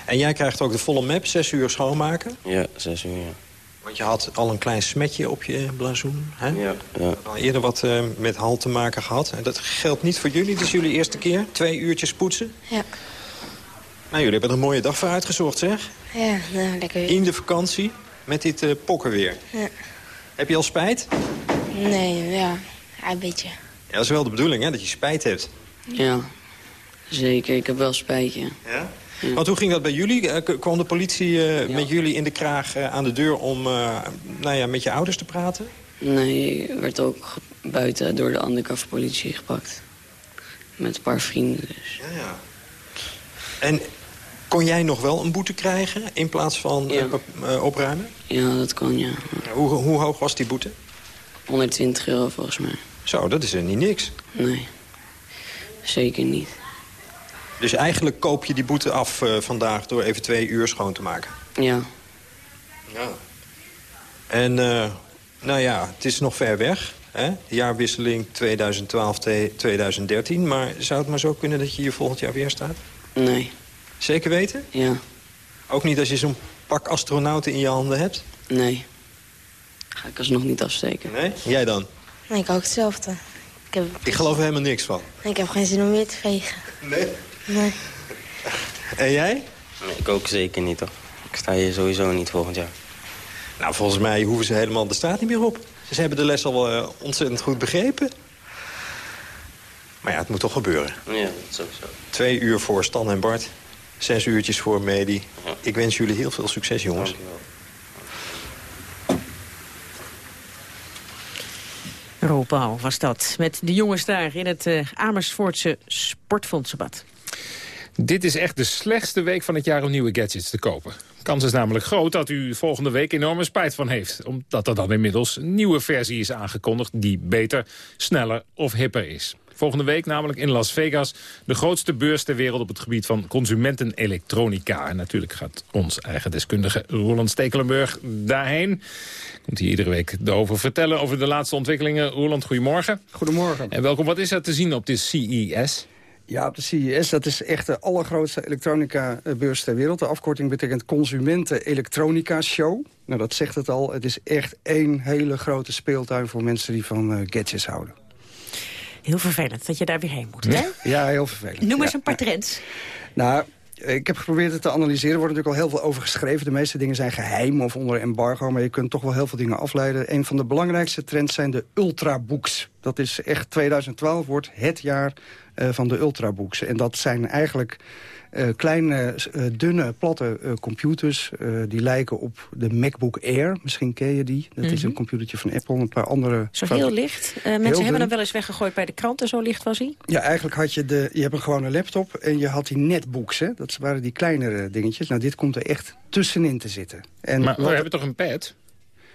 En jij krijgt ook de volle map, zes uur schoonmaken? Ja, zes uur, ja. Want je had al een klein smetje op je blazoen. Hè? Ja, ja. Al eerder wat uh, met hal te maken gehad. En dat geldt niet voor jullie, dus jullie eerste keer. Twee uurtjes poetsen. Ja. Nou, jullie hebben er een mooie dag voor uitgezocht, zeg. Ja, nou, lekker. In de vakantie, met dit uh, pokkenweer. Ja. Heb je al spijt? Nee, ja. ja. Een beetje. Ja, dat is wel de bedoeling, hè, dat je spijt hebt. Ja, zeker. Ik heb wel spijt, ja. Ja? Ja. Want hoe ging dat bij jullie? Uh, kwam de politie uh, ja. met jullie in de kraag uh, aan de deur om nou ja, met je ouders te praten? Nee, werd ook buiten door de undercover politie gepakt. Met een paar vrienden dus. Ja, ja. En kon jij nog wel een boete krijgen in plaats van ja. opruimen? Ja, dat kon, ja. Hoe, hoe hoog was die boete? 120 euro volgens mij. Zo, dat is er niet niks. Nee, zeker niet. Dus eigenlijk koop je die boete af uh, vandaag door even twee uur schoon te maken? Ja. Ja. En uh, nou ja, het is nog ver weg. Hè? De jaarwisseling 2012-2013. Maar zou het maar zo kunnen dat je hier volgend jaar weer staat? Nee. Zeker weten? Ja. Ook niet als je zo'n pak astronauten in je handen hebt? Nee. Ga ik alsnog niet afsteken. Nee? Jij dan? Nee, ik ook hetzelfde. Ik, heb... ik geloof er helemaal niks van. Ik heb geen zin om weer te vegen. Nee? Nee. En jij? Nee, ik ook zeker niet, toch? Ik sta hier sowieso niet volgend jaar. Nou, volgens mij hoeven ze helemaal de straat niet meer op. Ze hebben de les al uh, ontzettend goed begrepen. Maar ja, het moet toch gebeuren. Ja, dat sowieso. Twee uur voor Stan en Bart. Zes uurtjes voor Medi. Ja. Ik wens jullie heel veel succes, jongens. Dankjewel. Was dat, met de jongens daar in het uh, Amersfoortse Sportfondsenbad. Dit is echt de slechtste week van het jaar om nieuwe gadgets te kopen. De kans is namelijk groot dat u volgende week enorme spijt van heeft. Omdat er dan inmiddels een nieuwe versie is aangekondigd die beter, sneller of hipper is. Volgende week namelijk in Las Vegas de grootste beurs ter wereld op het gebied van consumentenelektronica. En natuurlijk gaat ons eigen deskundige Roland Stekelenburg daarheen. Komt hier iedere week over vertellen over de laatste ontwikkelingen. Roland, goedemorgen. Goedemorgen. En welkom. Wat is er te zien op de CES? Ja, op de CES, dat is echt de allergrootste elektronica-beurs ter wereld. De afkorting betekent Consumenten Elektronica Show. Nou, dat zegt het al. Het is echt één hele grote speeltuin voor mensen die van uh, gadgets houden. Heel vervelend dat je daar weer heen moet, hè? Ja, heel vervelend. Noem eens een paar trends. Nou, ik heb geprobeerd het te analyseren. Er wordt natuurlijk al heel veel over geschreven. De meeste dingen zijn geheim of onder embargo. Maar je kunt toch wel heel veel dingen afleiden. Een van de belangrijkste trends zijn de ultrabooks. Dat is echt 2012 wordt het jaar uh, van de ultrabooks. En dat zijn eigenlijk uh, kleine, uh, dunne, platte computers. die lijken op de MacBook Air. Misschien ken je die. Dat mm -hmm. is een computertje van Apple. Een paar andere... Zo heel licht. mensen heel hebben hem wel eens weggegooid bij de kranten. Zo licht was hij. Ja, eigenlijk had je de... Je hebt een gewone laptop en je had die netbooks. Hè? Dat waren die kleinere dingetjes. Nou, dit komt er echt tussenin te zitten. En maar we hebben toch een pad?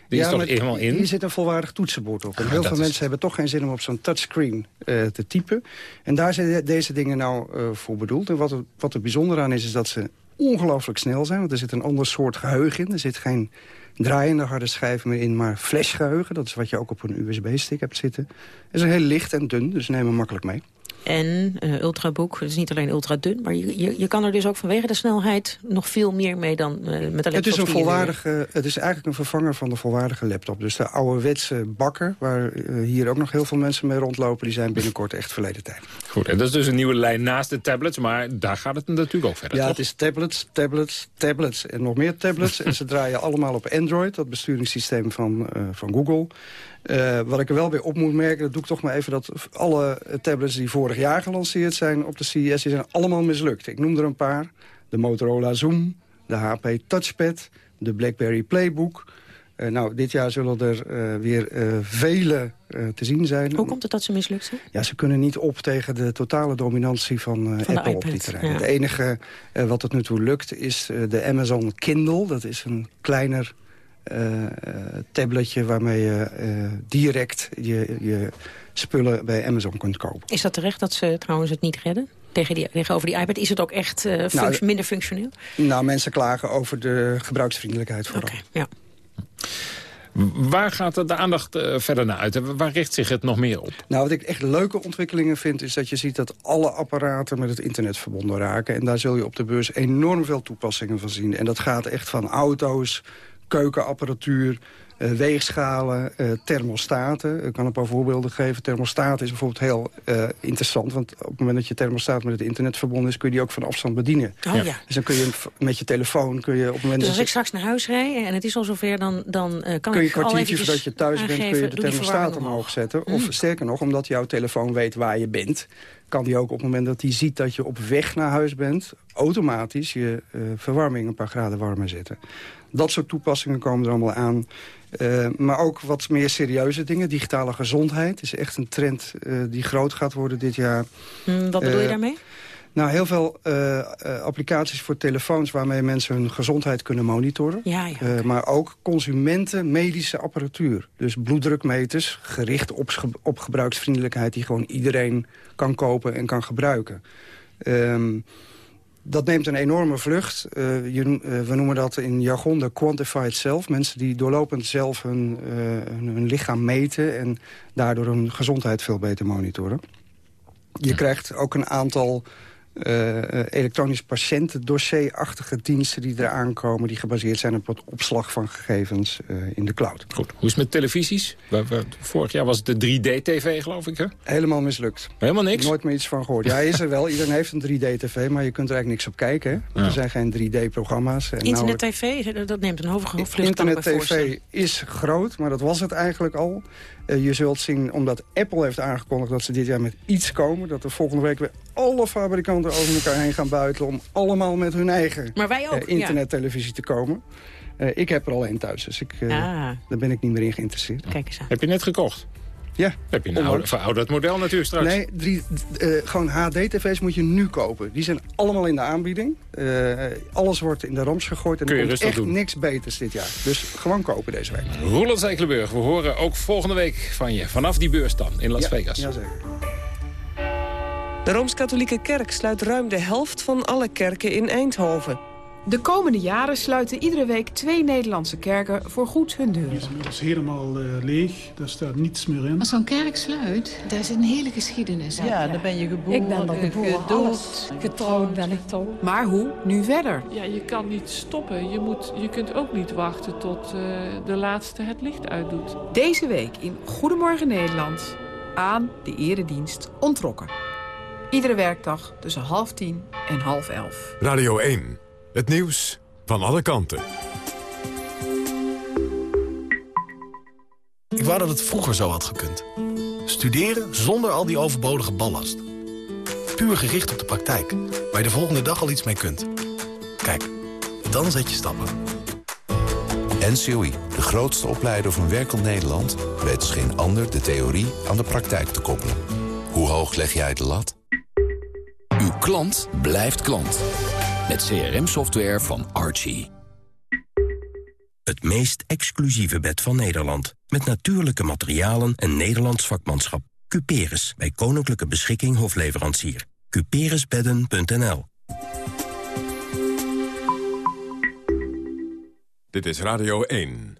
Die ja, is toch helemaal in? Hier zit een volwaardig toetsenbord op. En Ah, heel veel is- mensen hebben toch geen zin om op zo'n touchscreen uh, te typen. En daar zijn deze dingen nou uh, voor bedoeld. En wat er, wat er bijzonder aan is, is dat ze ongelooflijk snel zijn. Want er zit een ander soort geheugen in. Er zit geen draaiende harde schijf meer in, maar flashgeheugen. Dat is wat je ook op een USB-stick hebt zitten. Het is heel licht en dun, dus neem hem makkelijk mee. En uh, ultrabook, het is niet alleen ultra dun... maar je, je, je kan er dus ook vanwege de snelheid nog veel meer mee dan uh, met de laptop. Het is, een volwaardige, het is eigenlijk een vervanger van de volwaardige laptop. Dus de ouderwetse bakker, waar uh, hier ook nog heel veel mensen mee rondlopen... die zijn binnenkort echt verleden tijd. Goed, en dat is dus een nieuwe lijn naast de tablets, maar daar gaat het natuurlijk ook verder, Ja, toch? het is tablets, tablets, tablets en nog meer tablets. en ze draaien allemaal op Android, dat besturingssysteem van, uh, van Google... Uh, wat ik er wel weer op moet merken, dat doe ik toch maar even... dat alle tablets die vorig jaar gelanceerd zijn op de CES... die zijn allemaal mislukt. Ik noem er een paar. De Motorola Zoom, de HP Touchpad, de BlackBerry Playbook... Uh, nou, dit jaar zullen er uh, weer vele te zien zijn. Hoe komt het dat ze mislukt zijn? Ja, ze kunnen niet op tegen de totale dominantie van, van Apple op die terrein. Ja. Het enige wat tot nu toe lukt is de Amazon Kindle. Dat is een kleiner uh, tabletje waarmee je uh, direct je, je spullen bij Amazon kunt kopen. Is dat terecht dat ze trouwens het niet redden? Tegen die, tegenover die iPad, is het ook echt uh, funct nou, minder functioneel? Nou, mensen klagen over de gebruiksvriendelijkheid vooral. Okay, ja. Waar gaat de aandacht verder naar uit? Waar richt zich het nog meer op? Nou, wat ik echt leuke ontwikkelingen vind... is dat je ziet dat alle apparaten met het internet verbonden raken. En daar zul je op de beurs enorm veel toepassingen van zien. En dat gaat echt van auto's, keukenapparatuur, uh, weegschalen, uh, thermostaten. Ik kan een paar voorbeelden geven. Thermostaat is bijvoorbeeld heel uh, interessant. Want op het moment dat je thermostaat met het internet verbonden is... kun je die ook van afstand bedienen. Oh, ja. Dus dan kun je met je telefoon... Kun je op het moment dus als dat ik straks naar huis rijd en het is al zover... dan, dan kan kun je ik een kwartiertje al voordat je thuis bent... kun je de thermostaat omhoog zetten. Mm. Of sterker nog, omdat jouw telefoon weet waar je bent... kan die ook op het moment dat hij ziet dat je op weg naar huis bent... automatisch je verwarming een paar graden warmer zetten. Dat soort toepassingen komen er allemaal aan. Uh, maar ook wat meer serieuze dingen. Digitale gezondheid is echt een trend uh, die groot gaat worden dit jaar. Mm, wat bedoel je daarmee? Nou, heel veel applicaties voor telefoons waarmee mensen hun gezondheid kunnen monitoren. Ja, ja, okay. maar ook consumenten medische apparatuur. Dus bloeddrukmeters, gericht op, op gebruiksvriendelijkheid... die gewoon iedereen kan kopen en kan gebruiken. Um, dat neemt een enorme vlucht. Uh, je, uh, we noemen dat in jargon de quantified self. Mensen die doorlopend zelf hun, uh, hun, hun, lichaam meten... en daardoor hun gezondheid veel beter monitoren. Je ja. krijgt ook een aantal elektronisch patiëntendossierachtige diensten... die eraan komen, die gebaseerd zijn op het opslag van gegevens in de cloud. Goed. Hoe is het met televisies? Vorig jaar was het de 3D-tv, geloof ik, hè? Helemaal mislukt. Helemaal niks? Nooit meer iets van gehoord. Ja, is er wel. Iedereen heeft een 3D-tv, maar je kunt er eigenlijk niks op kijken. Hè? Ja. Er zijn geen 3D-programma's. Internet-tv, nou, dat neemt een hoge vlucht, Internet-tv is groot, maar dat was het eigenlijk al. Uh, je zult zien, omdat Apple heeft aangekondigd dat ze dit jaar met iets komen... dat er volgende week weer alle fabrikanten over elkaar heen gaan buitelen... om allemaal met hun eigen maar wij ook, uh, internettelevisie ja. te komen. Uh, ik heb er al één thuis, dus ik, ah. daar ben ik niet meer in geïnteresseerd. Kijk eens aan. Heb je net gekocht? Ja. Heb je een oude, verouderd model natuurlijk straks? Nee, drie, uh, gewoon HD-tv's moet je nu kopen. Die zijn allemaal in de aanbieding. Uh, alles wordt in de rams gegooid. En Kun je er komt echt doen. niks beters dit jaar. Dus gewoon kopen deze week. Roland Zekelenburg, we horen ook volgende week van je. Vanaf die beurs dan, in Las ja, Vegas. Jazeker. De Rooms-Katholieke Kerk sluit ruim de helft van alle kerken in Eindhoven. De komende jaren sluiten iedere week twee Nederlandse kerken voor goed hun deuren. Het is inmiddels helemaal uh, leeg, daar staat niets meer in. Als zo'n kerk sluit, daar is een hele geschiedenis. Ja, dan ben je geboren, Ik ben er geboren, gedood, getrouwd ben ik toch. Maar hoe nu verder? Ja, je kan niet stoppen. Je, moet, je kunt ook niet wachten tot uh, de laatste het licht uitdoet. Deze week in Goedemorgen Nederland aan de eredienst ontrokken. Iedere werkdag tussen half tien en half elf. Radio 1. Het nieuws van alle kanten. Ik wou dat het vroeger zo had gekund. Studeren zonder al die overbodige ballast. Puur gericht op de praktijk, waar je de volgende dag al iets mee kunt. Kijk, dan zet je stappen. NCOI, de grootste opleider van werkend Nederland... weet als geen ander de theorie aan de praktijk te koppelen. Hoe hoog leg jij de lat? Uw klant blijft klant. Met CRM-software van Archie. Het meest exclusieve bed van Nederland. Met natuurlijke materialen en Nederlands vakmanschap. Cuperus, bij Koninklijke Beschikking Hofleverancier. Cuperusbedden.nl Dit is Radio 1.